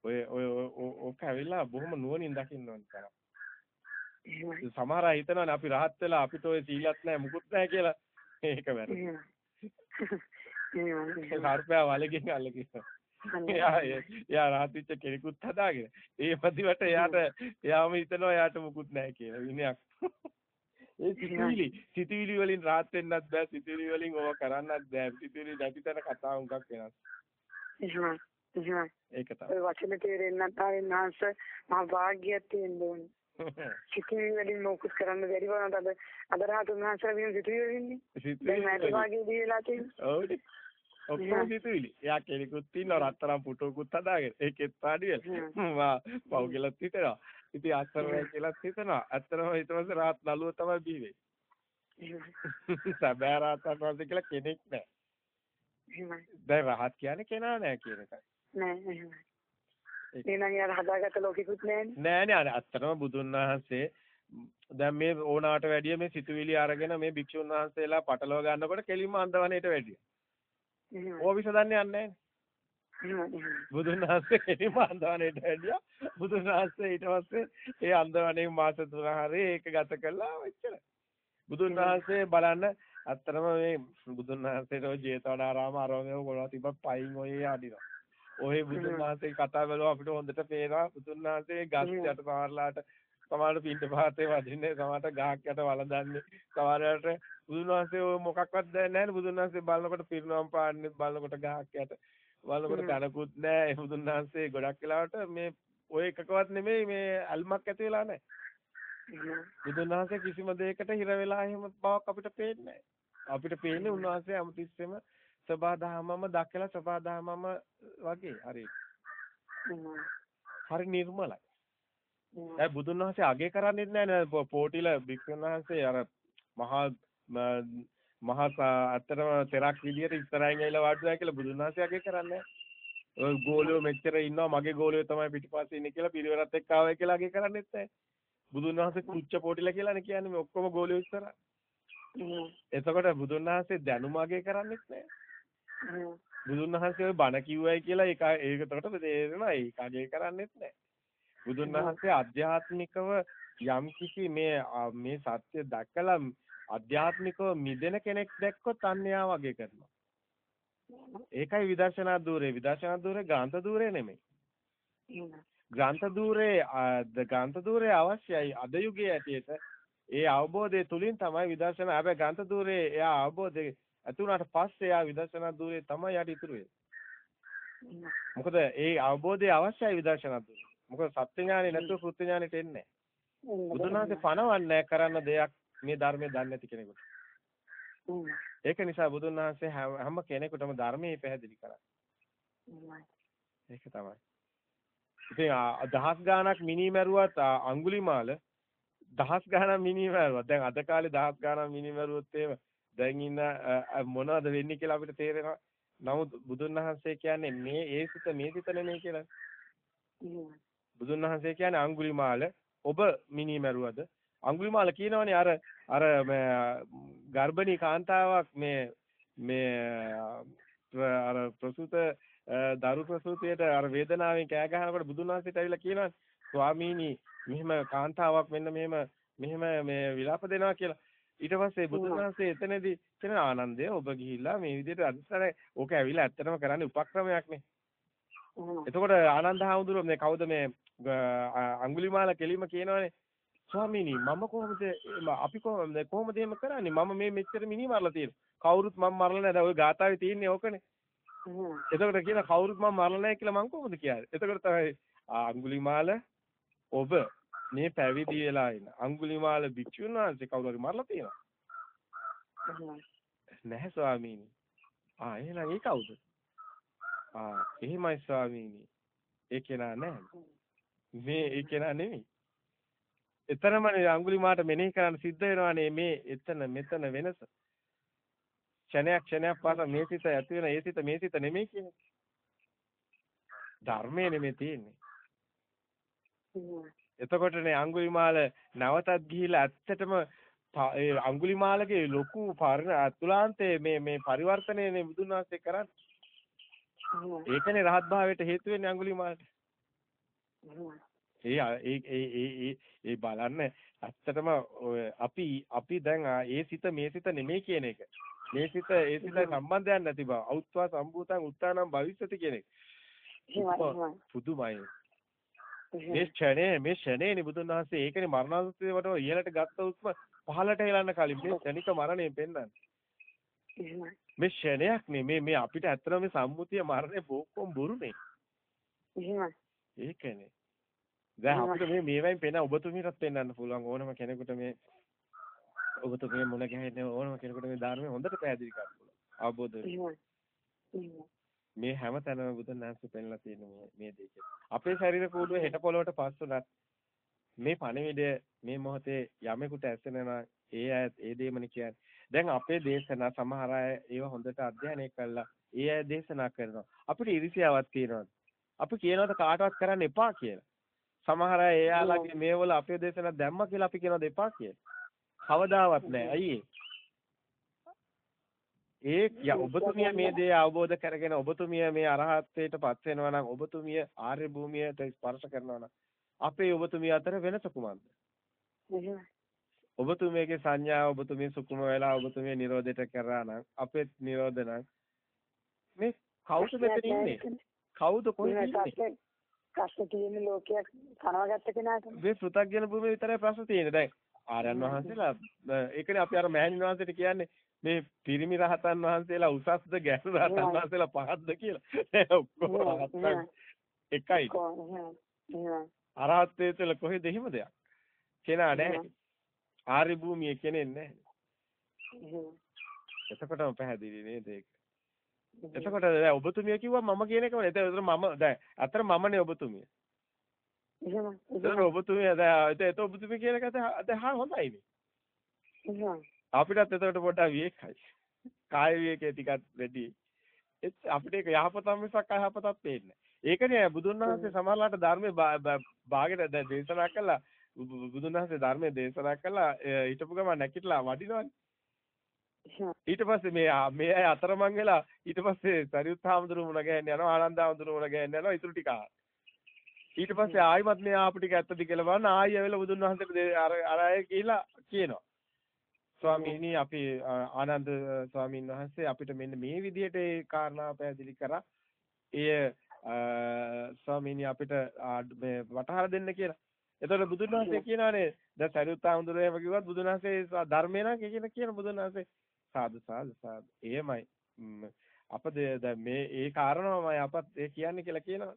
Speaker 2: ඔය ඔය ඔක ඇවිල්ලා බොහොම නුවණින් දකින්න ඕන තරම්. සමහර අය හිතනවානේ අපි rahat වෙලා අපිට ඔය සීලත් නැහැ මුකුත් නැහැ කියලා. ඒක වැරදි. සර්පයා වලකින් අල්ලගෙන. එයා rahat වෙච්ච කෙනෙකුත් හදාගෙන. ඒ ප්‍රතිවට එයාට එයාම හිතනවා එයාට මුකුත් නැහැ කියලා. විනයක්. ඒ සිතුවිලි සිතුවිලි වලින් rahat වෙන්නත් බෑ සිතුවිලි වලින් ඕවා කරන්නත් බෑ සිතුවිලි නැතිතර කතා උඟක් වෙනස්.
Speaker 1: එහෙමයි.
Speaker 2: ඒක තමයි.
Speaker 1: වචන තේරෙන්නත් ආංශ මහා වාග්යයක් තියෙන්න ඕනේ. සිතුවිලි වලින් මොකුත් කරන්න බැරි වුණාට අද අද රහතුන් වහන්සේලා වෙන සිතුවිලි වලින්නේ. දැන් මට වාගේ දීලා තියෙන්නේ.
Speaker 2: ඔව්නේ. ඔක්කොම සිතුවිලි. එයා කෙනෙකුත් ඉන්නවා රත්තරන් පුටුවකුත් හදාගෙන. ඒකෙත් පාඩි වෙලා. පව් කියලාත් හිතනවා. ඉතින් අත්තරයි කියලාත් හිතනවා. ඊට පස්සේ රාත් නළුව තමයි බීවේ. සබෑ රාතන් වහන්සේ කියලා කෙනෙක් නැහැ. දැන් රහත් කියන්නේ කෙනා නැහැ කියන එකයි.
Speaker 1: නෑ එහෙමයි. එහෙනම් යාර හදාගත්ත ලෝකෙකුත් නෑනේ.
Speaker 2: නෑනේ අර ඇත්තටම බුදුන් වහන්සේ දැන් මේ ඕනාට වැඩිය මේ සිතුවිලි අරගෙන මේ භික්ෂුන් වහන්සේලා පටලව ගන්නකොට කෙලින්ම අන්දවණේට වැඩිය. ඕවිස දන්නේ නැහැ බුදුන් වහන්සේ කෙලින්ම අන්දවණේට වැඩියා. බුදුන් වහන්සේ ඊට පස්සේ ඒ අන්දවණේ මාස තුන හරි ඒක ගත කළා එච්චර. බුදුන් වහන්සේ බලන්න අත්‍තරම මේ බුදුන් වහන්සේට ජේතවනාරාම අරෝමේ මොනවා තිබ්බත් පයින් ඔය යඩිනවා. ඔය බුදුන් වහන්සේ කතා කළා අපිට හොඳට පේනවා. බුදුන් වහන්සේ ගස් යට සමහරලාට සමහරට පින්ඩ පාතේ වදින්නේ සමහරට ගහක් යට වළඳන්නේ. සමහරට බුදුන් වහන්සේ ඔය මොකක්වත් දැන්නේ නැහැ බුදුන් වහන්සේ බලනකොට පිරිනවම් පාන්නේ බලනකොට ගහක් යට. බලනකොට කනකුත් නැහැ. බුදුන් වහන්සේ ගොඩක් වෙලාවට මේ ඔය එකකවත් නෙමෙයි මේ අල්මක් ඇති වෙලා නැහැ. බුදුන් වහන්සේ කිසිම දෙයකට හිර වෙලා එහෙම බවක් අපිට පේන්නේ අපිට පේන්නේ උන්වහන්සේ අමතිස්සෙම සබාධාමම දක්කලා සබාධාමම වගේ හරි. හරි නිර්මලයි. ඒ බුදුන් වහන්සේ අගේ කරන්නේ නැහැ පොටිල භික්ෂුන් වහන්සේ අර මහා මහා අතරම තෙරක් විදියට ඉස්සරහින් ඇවිල්ලා වාඩිලා කියලා බුදුන් වහන්සේ අගේ කරන්නේ ඔය ගෝලියෝ මෙච්චර ඉන්නවා මගේ ගෝලියෝ තමයි පිටිපස්සේ ඉන්නේ කියලා පිරිවරත් එක්ක ආවයි කියලා අගේ කරන්නේත් නැහැ. බුදුන් වහන්සේ කුච්ච පොටිල කියලානේ කියන්නේ මේ ඔක්කොම ගෝලියෝ ඉස්සරහ. එතකොට බුදුන් වහන්සේ දැනුම අගේ කරන්නේත් නැහැ. බුදුන් වහන්සේ බණ කිව්වයි කියලා ඒක ඒක එතකොට තේරෙනවා ඒක අගේ කරන්නේත් නැහැ. බුදුන් වහන්සේ අධ්‍යාත්මිකව යම් කිසි මේ මේ සත්‍ය දැකලා අධ්‍යාත්මිකව මිදෙන කෙනෙක් දැක්කොත් අන්‍යයා වගේ කරනවා. ඒකයි විදර්ශනා ධූරේ. විදර්ශනා ධූරේ ගාන්ත ධූරේ නෙමෙයි. ග්‍රාන්ත ධූරේ ගාන්ත ධූරේ අවශ්‍යයි අද යුගයේ ඇටියට ඒ අවබෝධය තුලින් තමයි විදර්ශනා හැබැයි ගාන්ත ධූරේ එයා අවබෝධය ඇති වුණාට පස්සේ එයා විදර්ශනා ධූරේ තමයි යට ඉතුරු වෙන්නේ. මොකද ඒ අවබෝධය අවශ්‍යයි විදර්ශනා ධූරේ. මොකද සත්‍ය ඥානෙ නැතුව කෘත්‍ය ඥානෙට එන්නේ බුදුන් වහන්සේ පනවන්නේ කරන්න දෙයක් මේ ධර්මයේ දන්නේ නැති කෙනෙකුට. ඒක නිසා බුදුන් වහන්සේ හැම කෙනෙකුටම ධර්මයේ පැහැදිලි කරා. ඒක තමයි. ඉතින් දහස් ගාණක් මිනි මරුවත් අඟුලිමාල දහස් ගාණක් මිනි මරුවා. දැන් අද කාලේ දහස් ගාණක් මිනි මරුවොත් එහෙම දැන් ඉන්න මොනවද වෙන්නේ කියලා අපිට තේරෙනවා. නමුත් බුදුන් වහන්සේ කියන්නේ මේ ඒ සිත මේ සිත නෙමෙයි කියලා. බුදුන් වහන්සේ කියන්නේ අඟුලිමාල ඔබ මිනි මරුවද? අඟුලිමාල කියනවනේ අර අර ගර්භණී කාන්තාවක් මේ මේ අර ප්‍රසූත දරු ප්‍රසූතියට අර වේදනාවෙන් කෑ ගහනකොට බුදුන් වහන්සේට ඇවිල්ලා කියනවා ස්වාමීනි මෙහෙම කාන්තාවක් මෙන්න මෙහෙම මෙහෙම මේ විලාප දෙනවා කියලා. ඊට පස්සේ බුදුන් වහන්සේ එතනදී කියන ආනන්දය ඔබ ගිහිල්ලා මේ විදිහට අදිස්තරයි ඕක ඇවිල්ලා ඇත්තටම කරන්නේ උපක්‍රමයක් නේ. එතකොට ආනන්ද හාමුදුරුවෝ මේ කවුද මේ අඟුලිමාල කෙලිම කියනවනේ? ස්වාමීනි මම කොහොමද අපි කොහොමද කොහොමද එහෙම කරන්නේ? මම මේ මෙච්චර මිනි මරලා තියෙනවා. කවුරුත් මම මරලා නැහැ. ওই ගාතාවේ තියෙන්නේ ඕකනේ. එතකොට කියන කවුරුත් මම මරලා නැහැ කියලා මම කොහොමද කියන්නේ? එතකොට තමයි අඟුලිමාල ඔබ මේ පැවිදි වෙලා ඉන්න. අඟුලිමාල භික්ෂුන් වහන්සේ කවුරු හරි මරලා තියෙනවා. නැහැ ස්වාමීනි. ආ එහෙනම් ඒ කවුද? ආ එහෙමයි ස්වාමීනි. ඒ කෙනා නැහැ. මේ ඒ කෙනා නෙමෙයි. එතරම්නේ අඟුලිමාට මෙනෙහි කරන්න සිද්ධ වෙනවානේ මේ එතන මෙතන වෙනස. ක්ෂණයක් ක්ෂණයක් පාසා මේ සිත ඇති වෙන ඒ සිත මේ සිත නෙමෙයි කියන්නේ. ධර්මයේ නෙමෙයි තියෙන්නේ. එතකොටනේ අඟුලිමාල නැවතත් ගිහිලා ඇත්තටම ඒ අඟුලිමාලගේ ලොකු අතුලාන්තයේ මේ මේ පරිවර්තනයනේ බුදුන් වහන්සේ කරන්නේ. ඒකනේ රහත් භාවයට හේතු වෙන්නේ අඟුලිමාලට. ඒ ඒ ඒ ඒ බලන්න ඇත්තටම අපි අපි දැන් ඒ සිත මේ සිත නෙමෙයි කියන එක. මේ සිත ඒ සිත සම්බන්ධයක් නැති බව. අවුත්වා සම්භූතං උත්තානම් භවිෂ්‍යති කියන එක. පුදුමයි. මේ ක්ෂණේ මේ ක්ෂණේනි බුදුන් වහන්සේ ඒකනේ මරණාසුතිය වට ඉහළට ගත්ත උස්ම පහළට හෙලන්න කලින් මේ ක්ෂණික මරණය පෙන්වන්නේ. මේ ක්ෂණයක් නේ මේ මේ අපිට ඇත්තම මේ සම්මුතිය මරණය බොක්කොම් බොරුනේ. ඒකනේ. දැන් අපිට මේ මේවෙන් පේන ඔබතුමීටත් පෙන්වන්න පුළුවන් ඕනම කෙනෙකුට මේ ඔබතුමී මුණ ගැහෙන්නේ ඕනම කෙනෙකුට මේ ධර්මය හොඳට පැහැදිලි කරන්න පුළුවන්. අවබෝධ මේ හැම තැනම බුදුන් වහන්සේ පෙන්ලා තියෙන මේ මේ දෙක. අපේ ශරීර කූඩුව හෙට පොළොවට පස්සුනත් මේ පණිවිඩය මේ මොහොතේ යමෙකුට ඇසෙනවා ඒ අය ඒ දෙයමනේ කියන්නේ. දැන් අපේ දේශනා සමහර අය ඒව හොඳට අධ්‍යයනය කළා. ඒ අය දේශනා කරනවා. අපිට ඉරිසියාවක් තියෙනවා. අපි කියනවාද කාටවත් කරන්න එපා කියලා. සමහර අය එයාලගේ මේවල අපේ දේශන දැම්ම කියලා අපි කියනවා දෙපා කියලා. කවදාවත් නැහැ. ඇයි ඒ ඔබතුමිය මේ දේ අවබෝධ කරගෙන ඔබතුමිය මේ අරහත්ත්වයට පත් වෙනවා නම් ඔබතුමිය ආර්ය භූමියට ස්පර්ශ කරනවා නම් අපේ ඔබතුමිය අතර වෙනස කුමක්ද? ඔබතුමියගේ සංඥාව ඔබතුමිය සුකුම වෙලා ඔබතුමිය නිරෝධයට කරා නම් අපේ නිරෝධ නම් මේ කවුද මෙතන ඉන්නේ? කවුද කොහෙද ඉන්නේ?
Speaker 1: ප්‍රශ්න තියෙන ලෝකයක් කනවගත්ත කෙනාට
Speaker 2: මේ පෘථග්ජන භූමිය විතරයි ප්‍රශ්න තියෙන්නේ දැන් ආරයන් වහන්සේලා ඒකනේ අපි අර මෑණින් වහන්සේට කියන්නේ මේ පිරිමි රහතන් වහන්සේලා උසස්ද ගැහණු රහතන් වහන්සේලා පහත්ද කියලා. ඔක්කොම එකයි. අරහත්ත්වයේ තුළ කොහෙද එහෙම දෙයක්? කෙනා නැහැ. ආර්ය භූමියේ කෙනෙක් නැහැ. එතකොටම පැහැදිලි නේද ඒක? එතකොට දැන් ඔබතුමිය කිව්වා මම කියන එකම නේද? එතකොට මම දැන් අතර මමනේ ඔබතුමිය.
Speaker 1: එහෙම.
Speaker 2: එතකොට ඔබතුමිය දැන් එතකොට ඔබතුමිය කියන එක දැන් හා හොඳයිනේ.
Speaker 1: එහෙම.
Speaker 2: අපිටත් එතකොට පොඩ්ඩක් විවේකයි. කාය විවේකයේ ටිකක් වැඩි. අපිට ඒක යහපතක් මිසක් අයහපතක් පේන්නේ ඒකනේ බුදුන් වහන්සේ සමහරලාට ධර්මයේ භාගයට දේශනා කළා. බුදුන් වහන්සේ ධර්මයේ දේශනා කළා. හිටපු ගමන් නැකිටලා වඩිනවනේ. ඊට පස්සේ මේ මේ අය අතරමං වෙලා ඊට පස්සේ සරියුත් හාමුදුරුවෝ මුණ ගැහෙන්න යනවා ආනන්ද හාමුදුරුවෝ මුණ ගැහෙන්න යනවා ඊටු ටික ඊට පස්සේ ආයිමත් මේ ආපු ටික ඇත්තද කියලා බලන්න. ආයි ඇවිල්ලා බුදුන් වහන්සේට අර අර අය කියලා කියනවා ස්වාමීනි අපි ආනන්ද ස්වාමීන් වහන්සේ අපිට මෙන්න මේ විදිහට ඒ කාරණා පැහැදිලි කරා එය ස්වාමීනි අපිට මේ වටහා දෙන්න කියලා එතකොට බුදුන් වහන්සේ කියනවානේ දැන් සරියුත් හාමුදුරුවෝ එහෙම කිව්වත් බුදුන් වහන්සේ ධර්මේ නම් කියන කියන බුදුන් වහන්සේ සාදු සාදු සාදු. එහෙමයි. අපද දැන් මේ ඒ කාරණාවමයි අපත් ඒ කියන්නේ කියලා කියනවා.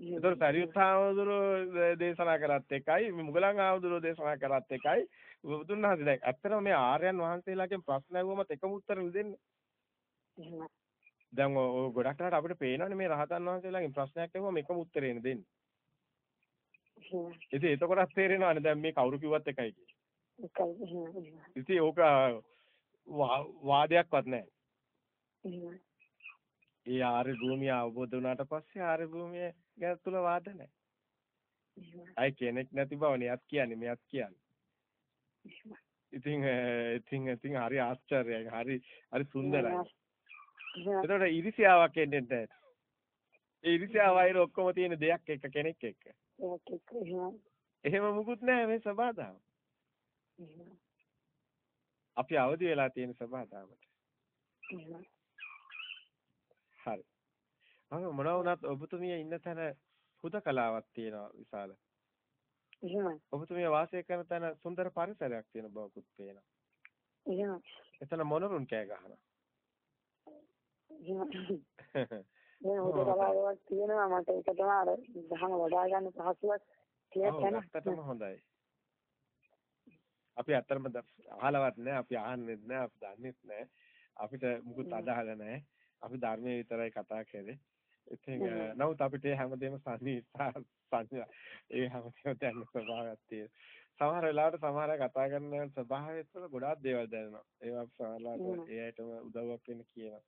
Speaker 2: ඒතකොට සරියුත් හාමුදුරුවෝ දේශනා කරත් එකයි මුගලන් හාමුදුරුවෝ දේශනා කරත් එකයි බුදුන් වහන්සේ දැන් ඇත්තටම මේ ආර්යයන් වහන්සේලාගෙන් ප්‍රශ්න ඇහුවමත් එකම උත්තර දෙන්නේ. දැන් ඔය ගොඩක් වෙලාවට අපිට පේනවනේ මේ රහතන් වහන්සේලාගෙන් ප්‍රශ්නයක් ඇහුවම එකම උත්තරේනේ දෙන්නේ. ඉතින් එතකොටත් තේරෙනවානේ දැන් මේ කවුරු කිව්වත් එකයි කියලා. ඉතින් ඕක වාදයක්වත් නැහැ. ඒ ආර්ය භූමිය අවබෝධ වුණාට පස්සේ ආර්ය භූමිය ගැන තුල වාද නැහැ. අය කෙනෙක් නැති බවනේ යත් කියන්නේ මෙයත් කියන්නේ. ඉතින් ඉතින් ඉතින් හරි ආශ්චර්යයි. හරි හරි සුන්දරයි. ඒතකොට ඉරිසියාවක් එන්නේ නැහැ. ඒ ඉරිසියාව වෛර ඔක්කොම තියෙන දෙයක් එක කෙනෙක් එක්ක. එහෙම මුකුත් නැහැ මේ සබාදාව. අපි අවදි වෙලා තියෙන සබාදාවට. හරි. මම මොනවා වුණත් ඔබතුමිය ඉන්න තැන හුදකලාවක් තියෙනවා විශාල.
Speaker 1: එහෙමයි.
Speaker 2: ඔබතුමිය වාසය කරන තැන සුන්දර පරිසරයක් තියෙන බවකුත් පේනවා.
Speaker 1: එහෙමයි.
Speaker 2: එතන මොනරුන් කෑ ගහනවා.
Speaker 1: එහෙමයි. මේ හුදකලාවක් තියෙනවා මට ඒක තමයි අර දහම වඩා ගන්න පහසුවක් තියෙන තැන.
Speaker 2: ඇත්තටම හොඳයි. අපි ඇත්තටම අහලවත් නැහැ අපි අහන්නෙත් නැහැ අපි දන්නෙත් නැහැ අපිට මුකුත් අදාළ නැහැ අපි ධර්මයේ විතරයි කතා කරේ ඉතින් නමුත් අපිට හැමදේම සංනිසා සංඥා ඒ හැමදේම දැනන ස්වභාවයක් තියෙන. සමහර වෙලාවට සමහර කතා කරන ස්වභාවය තුළ ගොඩාක් දේවල් දැනෙනවා. ඒවා සමහරවිට ඒ අයටම උදව්වක් වෙන්න කියනවා.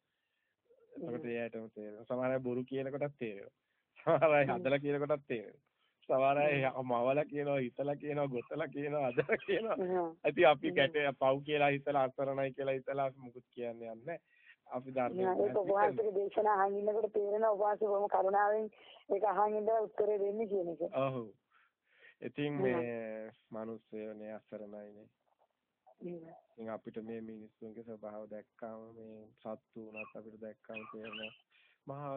Speaker 2: එතකොට ඒ අයටම තේරෙනවා. සමහර අය බොරු කියන කොටත් තේරෙනවා. සමහර අය හදලා කියන කොටත් තේරෙනවා. සමහර අය මවලා කියනවා, හිතලා කියනවා, ගොතලා කියනවා, අදලා කියනවා. ඉතින් අපි කැට පව් කියලා හිතලා අසරණයි කියලා හිතලා මුකුත් කියන්නේ නැහැ. අපි ධර්මයේ
Speaker 1: ඒක උපවාසයේ දේශනා අහන් ඉන්නකොට තේරෙන උපවාසයේ බොහොම කරුණාවෙන් ඒක අහන් ඉඳලා උත්තරේ දෙන්නේ කියන එක.
Speaker 2: ඔව්. ඉතින් මේ මිනිස්සුනේ අසරණයිනේ. ඉතින් අපිට මේ මිනිස්සුන්ගේ ස්වභාව දැක්කම මේ සත්තු උනත් අපිට දැක්කම තේරෙන මහා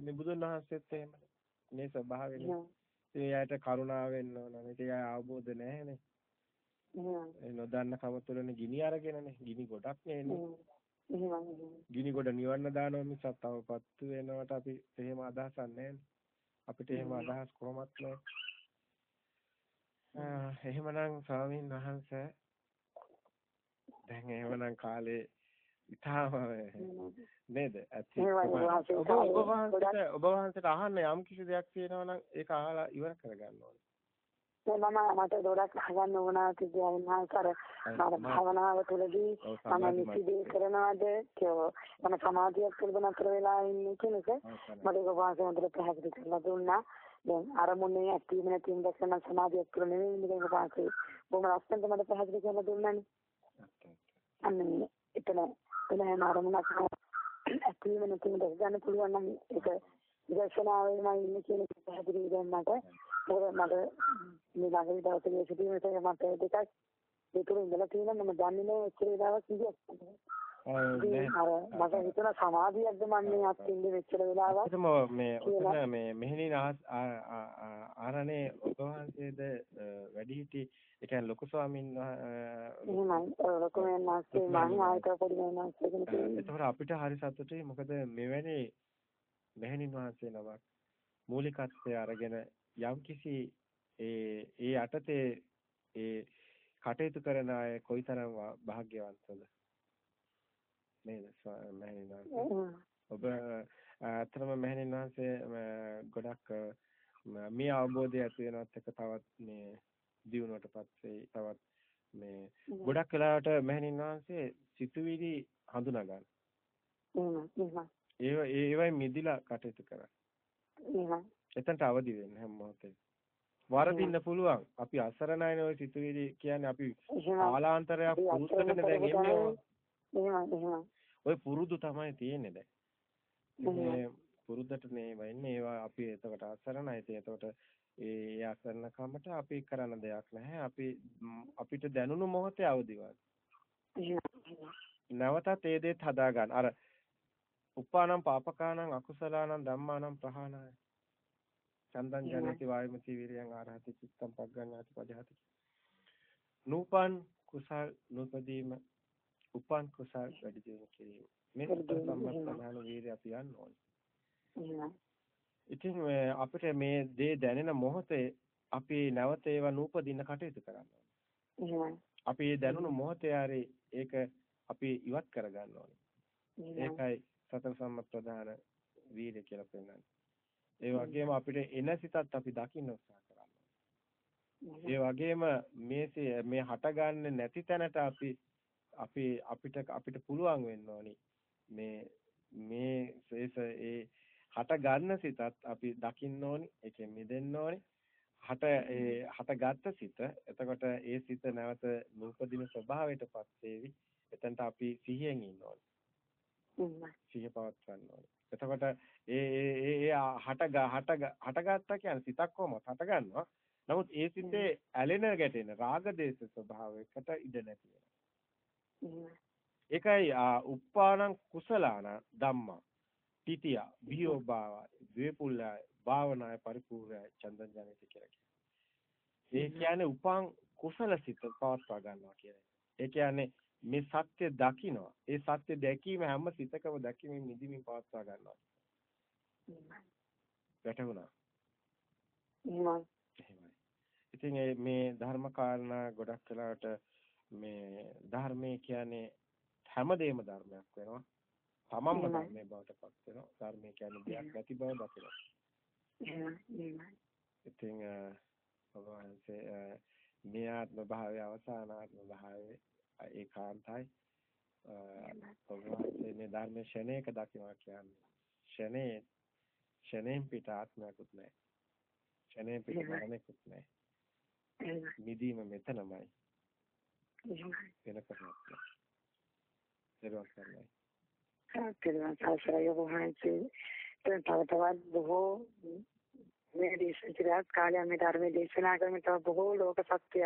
Speaker 2: මේ බුදුන් වහන්සේත් එහෙමනේ. මේ ස්වභාවයනේ. ඒ අයට කරුණාව වෙන්න ඕන. මේක අය අවබෝධ නැහැනේ. ඒ නොදන්න කම තුළනේ ගිනි අරගෙනනේ. ගිනි ගොඩක් නේ ගිනි ගොඩ නිවන්න දානවා මිසක් තව පත්තු වෙනවට අපි එහෙම අදහසක් නැහැ අපිට එහෙම අදහස් කොහොමත් නැහැ. එහෙමනම් ස්වාමීන් වහන්සේ දැන් එහෙමනම් කාලේ ඉතාලම නේද? ඇති. ඔබ වහන්සේට ඔබ වහන්සේට අහන්න යම් කිසි දෙයක් තියෙනවා නම් ඒක අහලා ඉවර කරගන්න ඕනේ
Speaker 1: මම මට ගොඩක් අහගන්න වුණා කියන්නේ අර මම භාවනාව තුළදී මම නිසිදේ කරනවාද? කියලා මම සමාධියක් තුළ නතර වෙලා ඉන්නේ කියන එක මට ඒක වාසය හොඳට පැහැදිලි කරලා දුන්නා. දැන් අරමුණේ ඇතිවීම නැතිවීම දැක්කම සමාධියක් තුළ නෙවෙයි ඉන්නේ ඒක වාසය බොහොම ලස්සනට මට පැහැදිලි කරලා දුන්නානේ. අන්න එතන එතන අරමුණක් ඇතිවීම නැතිවීම දැක ගන්න පුළුවන් නම් ඒක විදර්ශනාවේම ඉන්නේ කියන එක පැහැදිලි වෙන්න මට මොකද මට මේ ළඟදී දවසේ සිටීම නිසා මට දෙකක් දෙතුන් ඉඳලා තියෙනවා මම දන්නේ නැහැ එච්චර වෙලාවක්. අර මට හිතුණා සමාධියක්ද මම මේ අත්ින්ද මෙච්චර වෙලාවක්.
Speaker 2: ඒකම මේ ඔතන මේ මෙහෙණින් ආරණේ ඔබ වහන්සේද වැඩිහිටි ඒ කියන්නේ ලොකු ස්වාමීන්
Speaker 1: වහන්සේ ලොකු මහන්සිය මම ආයත පොඩි මහන්සිය කෙනෙක්.
Speaker 2: ඒතකොට අපිට හරි සතුටුයි මොකද මෙවැනි මෙහෙණින් වහන්සේ නමක් මූලිකත්වයේ අරගෙන යම්කිසි ඒ ඒ අටතේ ඒ කටයුතු කරන අය කොයිතරම් වාග්යවන්තද නේද? මහණෙනි ඔබ අතරම මහණෙනි වහන්සේ ගොඩක් මේ අවබෝධය ඇති වෙනවත් එක තවත් මේ දියුණුවටපත් වෙයි තවත් මේ ගොඩක් වෙලාවට මහණෙනි වහන්සේ සිතුවිලි හඳුනා ගන්න. ඒ ඒවයි මිදිලා කටයුතු කරා. එතනට අවදි වෙන්න හැම මොහොතේ. වරදින්න පුළුවන්. අපි අසරණයිනේ ওই සිතුවිලි කියන්නේ අපි කාලාන්තරයක් පුරුද්දකට දැන් එන්නේ. ඔය පුරුදු තමයි තියෙන්නේ දැන්. මේ පුරුද්දට නේ වෙන්නේ ඒවා අපි එතකොට අසරණයි. එතකොට ඒ අසරණ කමට අපි කරන්න දෙයක් නැහැ. අපි අපිට දැනුණු මොහොතේ අවදිවන්න. නැවතත් ඒ දේත් හදා ගන්න. අර උපානම් පාපකානම් අකුසලානම් ධම්මානම් ප්‍රහාණය. චන්දං ජනති වායමති විරියං ආරහති චිත්තං පග්ගඤ්ඤාති පජහති. නූපන් කුසල් නූපදීම උපන් කුසල් වැඩි දියුණු කිරීම. මේ සම්ප්‍රදාන වීර්ය අපි යන්න ඕනේ ඉතින් අපිට මේ දේ දැනෙන මොහොතේ අපි නැවත ඒවා නූපදින්න කටයුතු කරන්න. අපි මේ දැනුණු මොහොතේ හරි ඒක අපි ඉවත් කරගන්න ඕනේ. ඒකයි සතර සම්ප්‍රදාන වීර්ය කියලා පෙන්වන්නේ. ඒ වගේම අපිට එන සිතත් අපි දකින්න උත්සාහ කරන්න ඒ වගේම මේ මේ හටගන්නේ නැති තැනට අපි අපි අපිට අපිට පුළුවන් වෙන්න ඕනි. මේ මේ ඒ හට ගන්න සිතත් අපි දකින්න ඕනි ඒකෙන් මිදෙන්න ඕනි. හට ඒ හටගත්ත සිත එතකොට ඒ සිත නැවත නූපදින ස්වභාවයටපත් වේවි. එතනට අපි සිහියෙන් ඉන්න ඕනි සිහිය පවත්වන්න ඕනි. එතකොට ඒ ඒ ඒ හට හට හටගත්තා කියන්නේ සිතක් කොහොමද හට ගන්නවා. නමුත් ඒ සිතේ ඇලෙන ගැටෙන රාග දේශ ස්වභාවයකට ඉඩ නැති වෙනවා. ඒකයි උප්පාණං කුසලාන ධම්මා. තිතිය බියෝ භාව ද්වේපුල්ලය භාවනාය පරිපූර්ණය චන්දන ජනිත කියලා කියනවා. ඒ කියන්නේ උපං කුසල සිත පවත්වා ගන්නවා කියන්නේ. ඒ කියන්නේ මේ සත්‍ය දකිනවා. ඒ සත්‍ය දැකීම හැම සිතකම දැකීමෙන් නිදිමින් පවත්වා ගන්නවා. වැටහුණා. එහෙමයි. ඉතින් මේ ධර්ම කාරණා ගොඩක් වෙලාවට මේ ධර්මයේ කියන්නේ හැමදේම ධර්මයක් වෙනවා. තමන්ම ධර්මයේ බවට පත් වෙනවා. ධර්මයේ කියන්නේ දෙයක් නැති බව දකිනවා. ඉතින් ඔබවහන්සේ මේ ආත්ම භාවය අවසාන ආත්ම භාවය ඒකාන්තයි. ඔබවහන්සේ මේ ධර්මයේ ෂණේක දකිනවා කියන්නේ ෂණේ ෂණයෙන් පිට ආත්මයක්වත් නැහැ. ෂණයෙන් පිට මරණයක්වත් නැහැ. නිදීම මෙතනමයි. වෙන කරන්නේ නැහැ. දරුවක් කරන්නේ.
Speaker 1: පිළිවන් සාසරය වහන්සේ තව තවත් බොහෝ මේ දේශනා කාලය මේ ධර්මයේ දේශනා කරන තව බොහෝ ලෝක සත්‍ය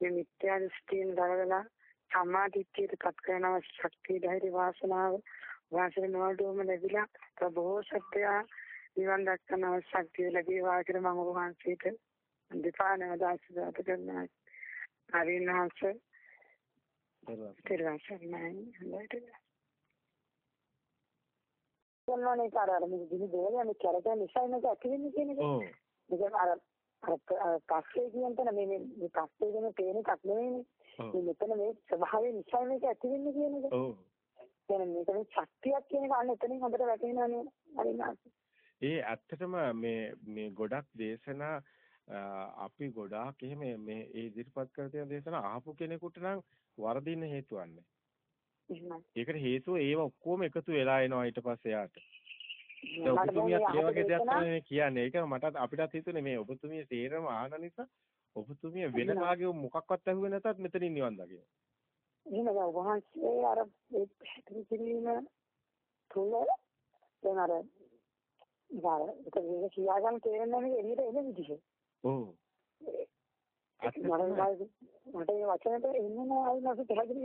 Speaker 1: මේ මිත්‍යා දෘෂ්ටියෙන් දරවලා සම්මාදිට්ඨියට පත් කරන ශක්තිය ධෛර්ය වාසනාව වාසන නොවඩුවම ලැබිලා තව බොහෝ සත්‍ය නිවන් දක්වන ශක්තිය ලැබේවා කියලා මම වහන්සේට දෙපානව දාසිදාත කරනවා අරින්හස තිරුවන් සරණයි හොඳට මොනවානේ කාර අර මේ දිවි දෙවල මේ කැරට නිසා මේක ඇති වෙන්නේ කියන එක.
Speaker 2: ඔව්.
Speaker 1: ඒක අර අර පස්සේ කියන තැන මේ මේ පස්සේ කියන තේන එකක් නෙවෙයිනේ. මේ මෙතන මේ ස්වභාවය නිසා මේක ඇති වෙන්නේ කියන එක.
Speaker 2: ඔව්.
Speaker 1: දැන් මේක මේ ශක්තියක් කියන එක අන්න එතනින් හොඳට වැටෙනවානේ හරිනාස්.
Speaker 2: ඒ ඇත්තටම මේ මේ ගොඩක් දේශනා අපි ගොඩාක් එහෙම මේ ඒ ඉදිරිපත් කර තියෙන දේශනා අහපු කෙනෙකුට නම් වර්ධින්න හේතුවන්නේ. ඒකට හේතුව ඒව ඔක්කොම එකතු වෙලා එනවා ඊට පස්සේ යාට. ඔබතුමියත් ඒ වගේ දෙයක් තමයි කියන්නේ. ඒක මට අපිටත් හිතුනේ මේ ඔබතුමිය තේරම ආන නිසා ඔබතුමිය වෙන කාගේ මොකක්වත් අහුවේ නැතත් මෙතනින් නිවන් දකින්න.
Speaker 1: එහෙනම් දැන් වහන්සේ අර ඒ පිළිම තුල දැන් අර ඉතින් ඒක කියා ගන්න තේරෙන්නේ එළියට එන විදිහ.
Speaker 2: ඔව්.
Speaker 1: මට මට වචනට එන්නේ නැහැ අයිනස පැහැදිලි